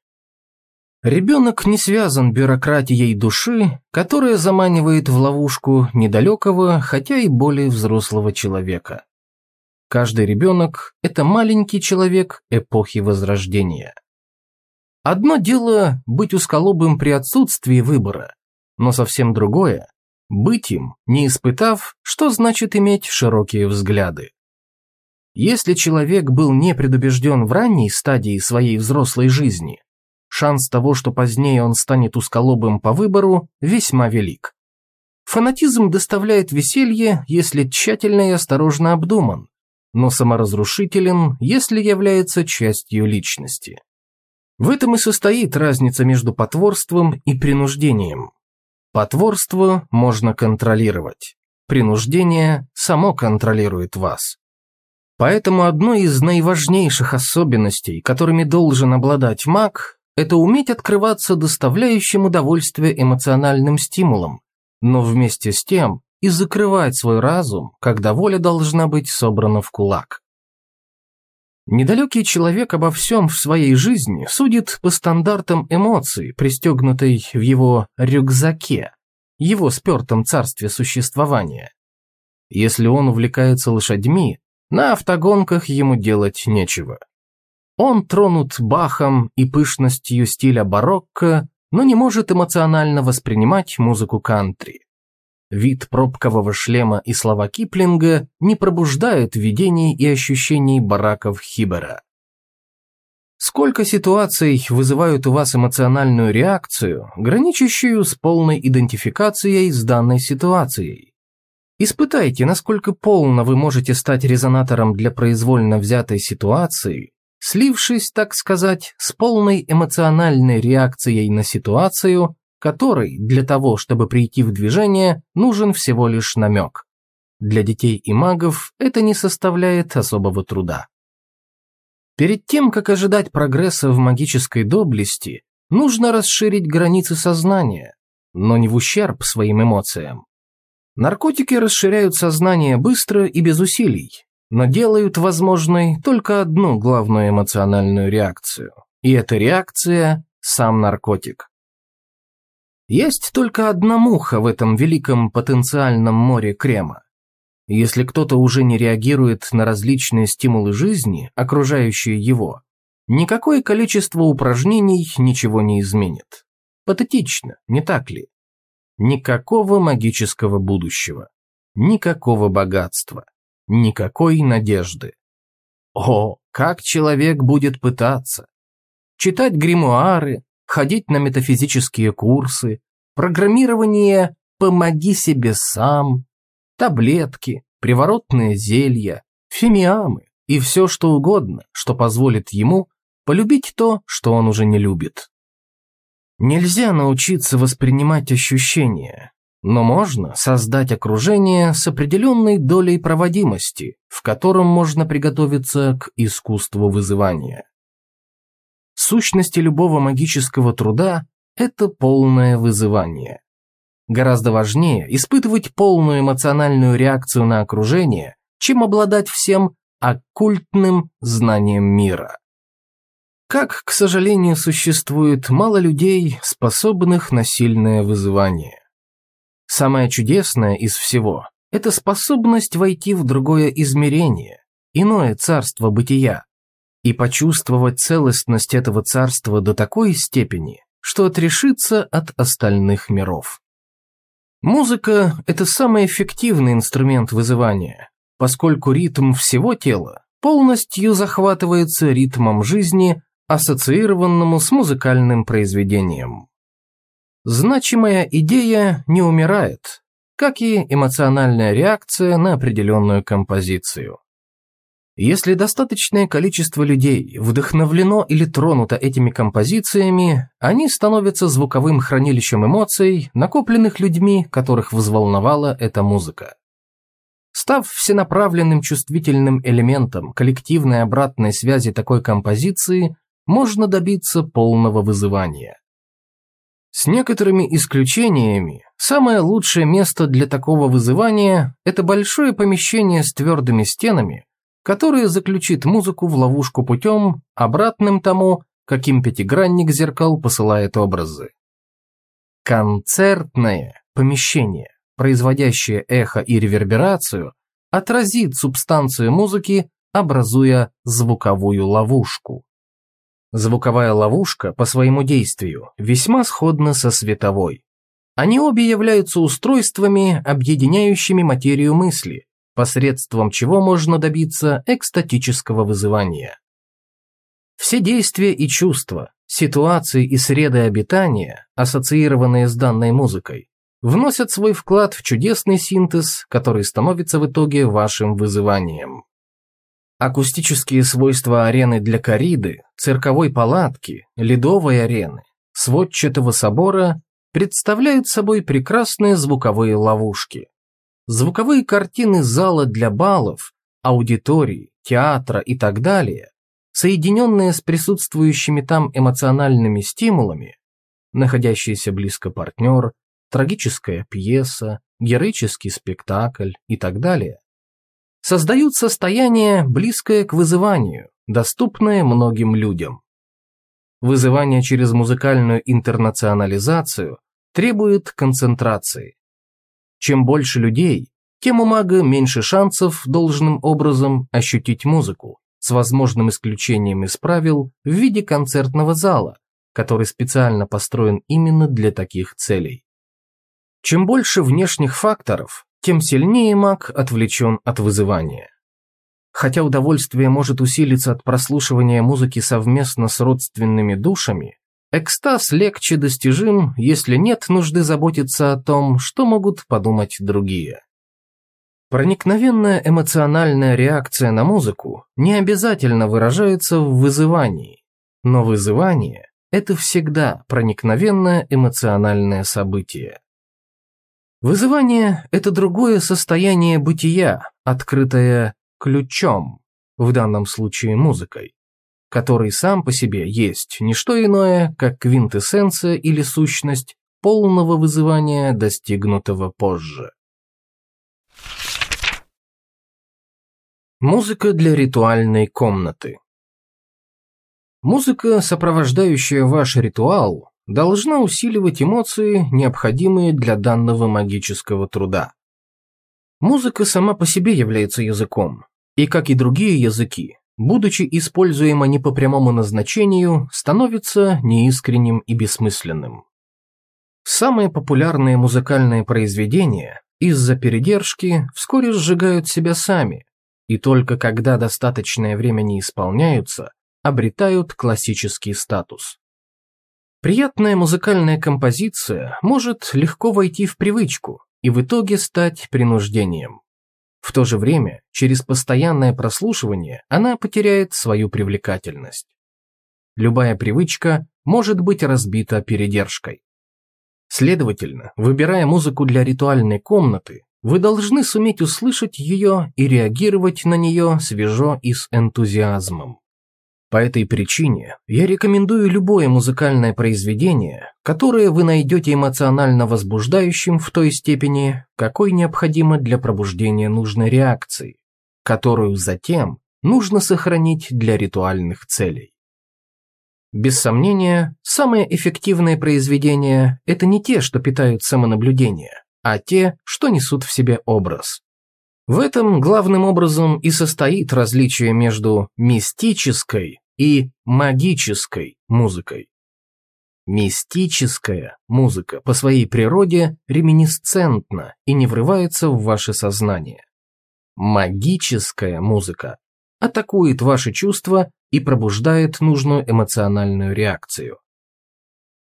Ребенок не связан бюрократией души, которая заманивает в ловушку недалекого, хотя и более взрослого человека. Каждый ребенок – это маленький человек эпохи Возрождения. Одно дело быть усколобым при отсутствии выбора, но совсем другое – быть им, не испытав, что значит иметь широкие взгляды. Если человек был не предубежден в ранней стадии своей взрослой жизни, шанс того, что позднее он станет усколобым по выбору, весьма велик. Фанатизм доставляет веселье, если тщательно и осторожно обдуман, но саморазрушителен, если является частью личности. В этом и состоит разница между потворством и принуждением. Потворство можно контролировать. Принуждение само контролирует вас. Поэтому одной из наиважнейших особенностей, которыми должен обладать маг, это уметь открываться доставляющим удовольствие эмоциональным стимулом, но вместе с тем и закрывать свой разум, когда воля должна быть собрана в кулак. Недалекий человек обо всем в своей жизни судит по стандартам эмоций, пристегнутой в его рюкзаке, его спертом царстве существования. Если он увлекается лошадьми, на автогонках ему делать нечего. Он тронут Бахом и пышностью стиля барокко, но не может эмоционально воспринимать музыку кантри. Вид пробкового шлема и слова Киплинга не пробуждают видений и ощущений бараков Хибера. Сколько ситуаций вызывают у вас эмоциональную реакцию, граничащую с полной идентификацией с данной ситуацией? Испытайте, насколько полно вы можете стать резонатором для произвольно взятой ситуации, слившись, так сказать, с полной эмоциональной реакцией на ситуацию, которой для того, чтобы прийти в движение, нужен всего лишь намек. Для детей и магов это не составляет особого труда. Перед тем, как ожидать прогресса в магической доблести, нужно расширить границы сознания, но не в ущерб своим эмоциям. Наркотики расширяют сознание быстро и без усилий, но делают возможной только одну главную эмоциональную реакцию. И эта реакция – сам наркотик. Есть только одна муха в этом великом потенциальном море крема. Если кто-то уже не реагирует на различные стимулы жизни, окружающие его, никакое количество упражнений ничего не изменит. Патетично, не так ли? Никакого магического будущего, никакого богатства, никакой надежды. О, как человек будет пытаться! Читать гримуары, ходить на метафизические курсы, программирование «помоги себе сам», таблетки, приворотные зелья, фемиамы и все что угодно, что позволит ему полюбить то, что он уже не любит. Нельзя научиться воспринимать ощущения, но можно создать окружение с определенной долей проводимости, в котором можно приготовиться к искусству вызывания. Сущности любого магического труда – это полное вызывание. Гораздо важнее испытывать полную эмоциональную реакцию на окружение, чем обладать всем оккультным знанием мира. Как, к сожалению, существует мало людей, способных на сильное вызывание. Самое чудесное из всего – это способность войти в другое измерение, иное царство бытия, и почувствовать целостность этого царства до такой степени, что отрешится от остальных миров. Музыка – это самый эффективный инструмент вызывания, поскольку ритм всего тела полностью захватывается ритмом жизни, ассоциированному с музыкальным произведением. Значимая идея не умирает, как и эмоциональная реакция на определенную композицию. Если достаточное количество людей вдохновлено или тронуто этими композициями, они становятся звуковым хранилищем эмоций, накопленных людьми, которых взволновала эта музыка. Став всенаправленным чувствительным элементом коллективной обратной связи такой композиции, можно добиться полного вызывания. С некоторыми исключениями, самое лучшее место для такого вызывания – это большое помещение с твердыми стенами, которое заключит музыку в ловушку путем, обратным тому, каким пятигранник зеркал посылает образы. Концертное помещение, производящее эхо и реверберацию, отразит субстанцию музыки, образуя звуковую ловушку. Звуковая ловушка по своему действию весьма сходна со световой. Они обе являются устройствами, объединяющими материю мысли, посредством чего можно добиться экстатического вызывания. Все действия и чувства, ситуации и среды обитания, ассоциированные с данной музыкой, вносят свой вклад в чудесный синтез, который становится в итоге вашим вызыванием. Акустические свойства арены для кориды, цирковой палатки, ледовой арены, сводчатого собора представляют собой прекрасные звуковые ловушки. Звуковые картины зала для балов, аудитории, театра и так далее, соединенные с присутствующими там эмоциональными стимулами, находящийся близко партнер, трагическая пьеса, героический спектакль и так далее, создают состояние, близкое к вызыванию, доступное многим людям. Вызывание через музыкальную интернационализацию требует концентрации. Чем больше людей, тем у мага меньше шансов должным образом ощутить музыку, с возможным исключением из правил в виде концертного зала, который специально построен именно для таких целей. Чем больше внешних факторов, тем сильнее маг отвлечен от вызывания. Хотя удовольствие может усилиться от прослушивания музыки совместно с родственными душами, экстаз легче достижим, если нет нужды заботиться о том, что могут подумать другие. Проникновенная эмоциональная реакция на музыку не обязательно выражается в вызывании, но вызывание – это всегда проникновенное эмоциональное событие. Вызывание – это другое состояние бытия, открытое ключом, в данном случае музыкой, который сам по себе есть не что иное, как квинтэссенция или сущность полного вызывания, достигнутого позже. Музыка для ритуальной комнаты. Музыка, сопровождающая ваш ритуал, должна усиливать эмоции, необходимые для данного магического труда. Музыка сама по себе является языком, и, как и другие языки, будучи используема не по прямому назначению, становится неискренним и бессмысленным. Самые популярные музыкальные произведения из-за передержки вскоре сжигают себя сами, и только когда достаточное время не исполняются, обретают классический статус. Приятная музыкальная композиция может легко войти в привычку и в итоге стать принуждением. В то же время, через постоянное прослушивание она потеряет свою привлекательность. Любая привычка может быть разбита передержкой. Следовательно, выбирая музыку для ритуальной комнаты, вы должны суметь услышать ее и реагировать на нее свежо и с энтузиазмом. По этой причине я рекомендую любое музыкальное произведение, которое вы найдете эмоционально возбуждающим в той степени, какой необходимо для пробуждения нужной реакции, которую затем нужно сохранить для ритуальных целей. Без сомнения, самые эффективные произведения – это не те, что питают самонаблюдение, а те, что несут в себе образ. В этом главным образом и состоит различие между мистической и магической музыкой. Мистическая музыка по своей природе реминисцентна и не врывается в ваше сознание. Магическая музыка атакует ваши чувства и пробуждает нужную эмоциональную реакцию.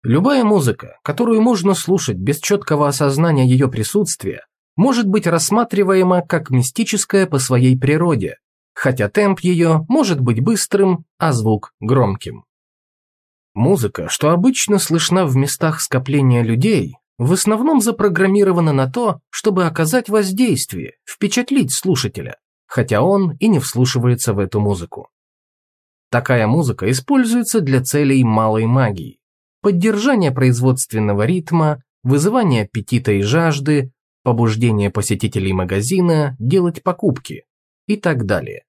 Любая музыка, которую можно слушать без четкого осознания ее присутствия, может быть рассматриваема как мистическая по своей природе, хотя темп ее может быть быстрым, а звук громким. Музыка, что обычно слышна в местах скопления людей, в основном запрограммирована на то, чтобы оказать воздействие, впечатлить слушателя, хотя он и не вслушивается в эту музыку. Такая музыка используется для целей малой магии поддержание производственного ритма, вызывание аппетита и жажды, побуждение посетителей магазина делать покупки и так далее.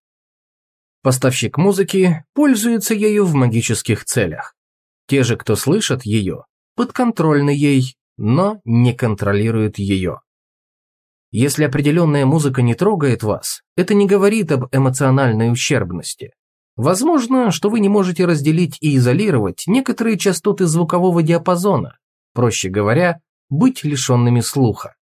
Поставщик музыки пользуется ею в магических целях. Те же, кто слышат ее, подконтрольны ей, но не контролируют ее. Если определенная музыка не трогает вас, это не говорит об эмоциональной ущербности. Возможно, что вы не можете разделить и изолировать некоторые частоты звукового диапазона, проще говоря, быть лишенными слуха.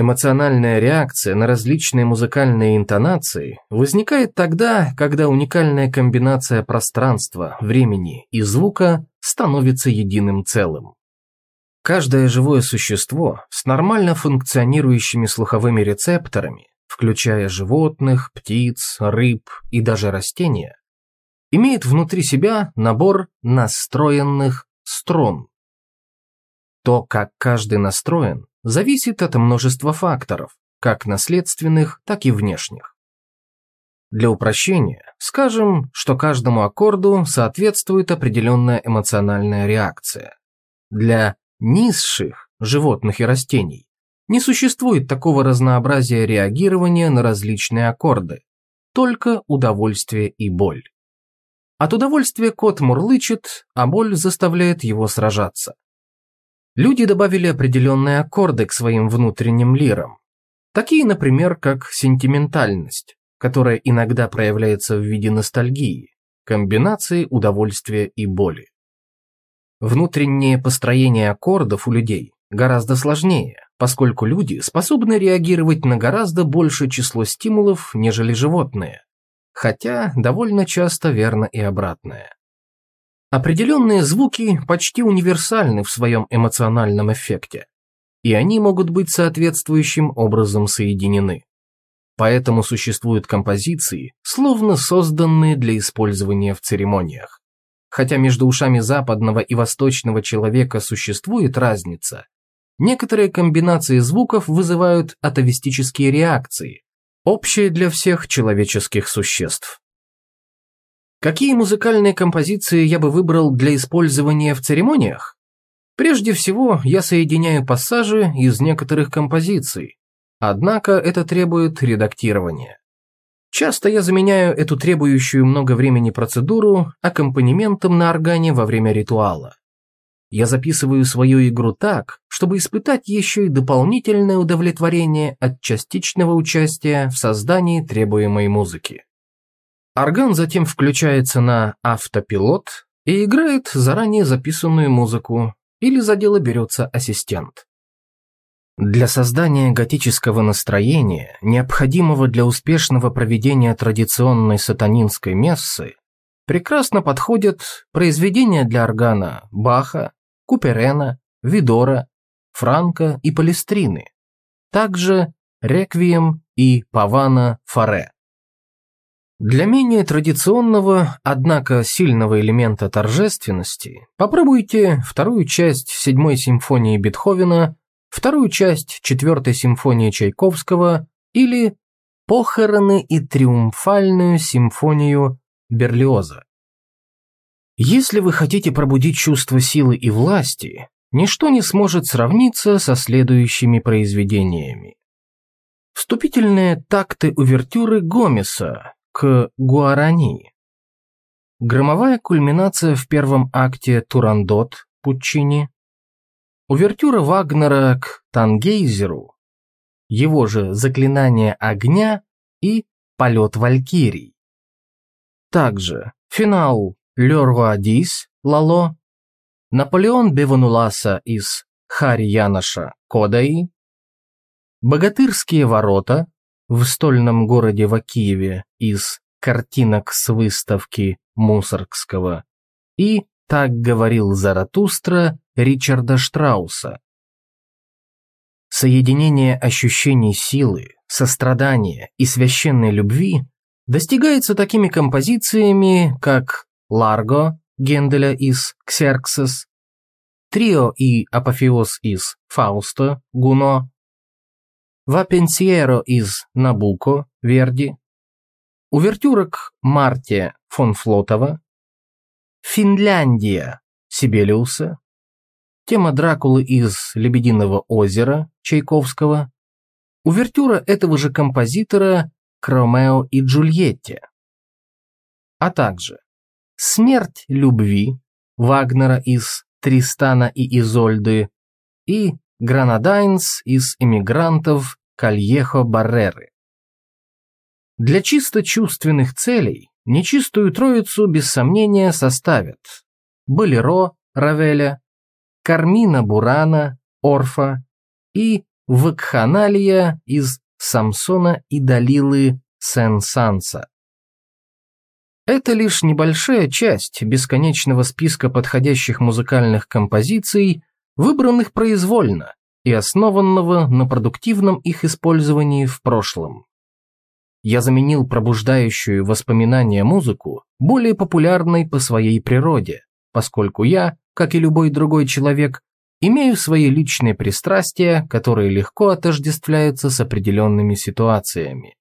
Эмоциональная реакция на различные музыкальные интонации возникает тогда, когда уникальная комбинация пространства, времени и звука становится единым целым. Каждое живое существо с нормально функционирующими слуховыми рецепторами, включая животных, птиц, рыб и даже растения, имеет внутри себя набор настроенных струн. То, как каждый настроен, зависит от множества факторов, как наследственных, так и внешних. Для упрощения скажем, что каждому аккорду соответствует определенная эмоциональная реакция. Для низших животных и растений Не существует такого разнообразия реагирования на различные аккорды, только удовольствие и боль. От удовольствия кот мурлычет, а боль заставляет его сражаться. Люди добавили определенные аккорды к своим внутренним лирам. Такие, например, как сентиментальность, которая иногда проявляется в виде ностальгии, комбинации удовольствия и боли. Внутреннее построение аккордов у людей гораздо сложнее, поскольку люди способны реагировать на гораздо большее число стимулов, нежели животные, хотя довольно часто верно и обратное. Определенные звуки почти универсальны в своем эмоциональном эффекте, и они могут быть соответствующим образом соединены. Поэтому существуют композиции, словно созданные для использования в церемониях. Хотя между ушами западного и восточного человека существует разница, некоторые комбинации звуков вызывают атовистические реакции, общие для всех человеческих существ. Какие музыкальные композиции я бы выбрал для использования в церемониях? Прежде всего, я соединяю пассажи из некоторых композиций, однако это требует редактирования. Часто я заменяю эту требующую много времени процедуру аккомпанементом на органе во время ритуала. Я записываю свою игру так, чтобы испытать еще и дополнительное удовлетворение от частичного участия в создании требуемой музыки. Орган затем включается на автопилот и играет заранее записанную музыку, или за дело берется ассистент. Для создания готического настроения, необходимого для успешного проведения традиционной сатанинской мессы, прекрасно подходят произведения для органа Баха, Куперена, Видора, Франка и Палестрины, также Реквием и Павана Фаре. Для менее традиционного, однако сильного элемента торжественности попробуйте вторую часть седьмой симфонии Бетховена, вторую часть четвертой симфонии Чайковского или похороны и триумфальную симфонию Берлиоза. Если вы хотите пробудить чувство силы и власти, ничто не сможет сравниться со следующими произведениями. Вступительные такты увертюры Гомеса к Гуарани. Громовая кульминация в первом акте Турандот Пуччини. Увертюра Вагнера к Тангейзеру. Его же заклинание огня и полет валькирий. Также финал Лерва Лало, Наполеон Бевануласа из Хари Яноша Кодаи, Богатырские ворота в стольном городе Вакиеве из картинок с выставки Мусоргского и «Так говорил Заратустра» Ричарда Штрауса. Соединение ощущений силы, сострадания и священной любви достигается такими композициями, как «Ларго» Генделя из «Ксерксес», «Трио» и «Апофеоз» из «Фауста» Гуно, «Ва Пенсиеро» из «Набуко» Верди, Увертюра к Марте фон Флотова, Финляндия Сибелиуса, тема Дракулы из «Лебединого озера» Чайковского, увертюра этого же композитора к Ромео и Джульетте, а также «Смерть любви» Вагнера из «Тристана и Изольды» и «Гранадайнс» из «Эмигрантов» Кальехо Барреры. Для чисто чувственных целей нечистую троицу без сомнения составят Болеро Равеля, Кармина Бурана, Орфа и Вакханалия из Самсона и Далилы Сен-Санса. Это лишь небольшая часть бесконечного списка подходящих музыкальных композиций, выбранных произвольно и основанного на продуктивном их использовании в прошлом я заменил пробуждающую воспоминания музыку более популярной по своей природе, поскольку я, как и любой другой человек, имею свои личные пристрастия, которые легко отождествляются с определенными ситуациями.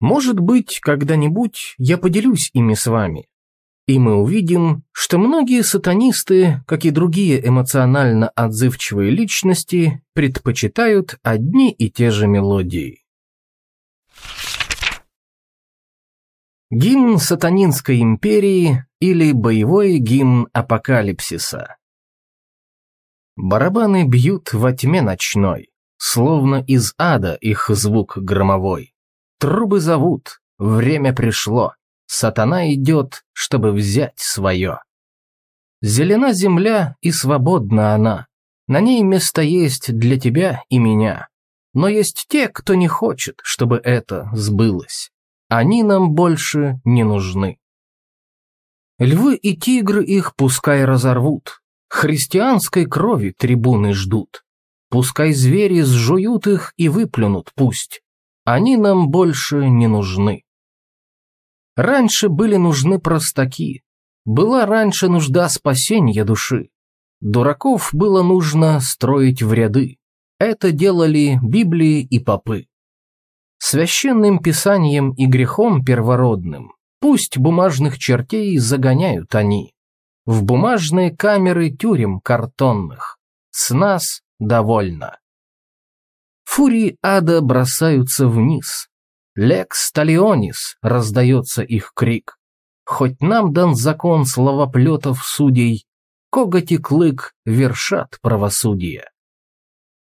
Может быть, когда-нибудь я поделюсь ими с вами. И мы увидим, что многие сатанисты, как и другие эмоционально отзывчивые личности, предпочитают одни и те же мелодии. Гимн сатанинской империи или боевой гимн апокалипсиса. Барабаны бьют во тьме ночной, словно из ада их звук громовой. Трубы зовут, время пришло, сатана идет, чтобы взять свое. Зелена земля и свободна она, на ней место есть для тебя и меня. Но есть те, кто не хочет, чтобы это сбылось. Они нам больше не нужны. Львы и тигры их пускай разорвут, Христианской крови трибуны ждут. Пускай звери сжуют их и выплюнут пусть. Они нам больше не нужны. Раньше были нужны простаки. Была раньше нужда спасения души. Дураков было нужно строить в ряды. Это делали Библии и попы. Священным писанием и грехом первородным пусть бумажных чертей загоняют они в бумажные камеры тюрем картонных. С нас довольно. Фурии ада бросаются вниз. Лекс Талионис раздается их крик. Хоть нам дан закон словоплетов судей, коготь и клык вершат правосудие.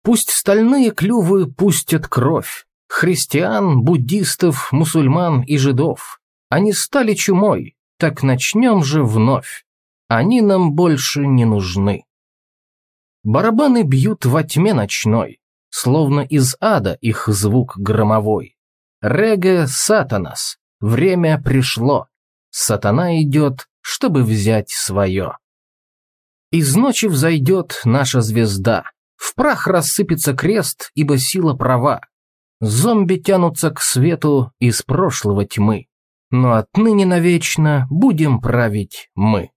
Пусть стальные клювы пустят кровь, христиан, буддистов, мусульман и жидов. Они стали чумой, так начнем же вновь. Они нам больше не нужны. Барабаны бьют во тьме ночной, словно из ада их звук громовой. Реге сатанас, время пришло, сатана идет, чтобы взять свое. Из ночи взойдет наша звезда, в прах рассыпется крест, ибо сила права. Зомби тянутся к свету из прошлого тьмы, но отныне навечно будем править мы.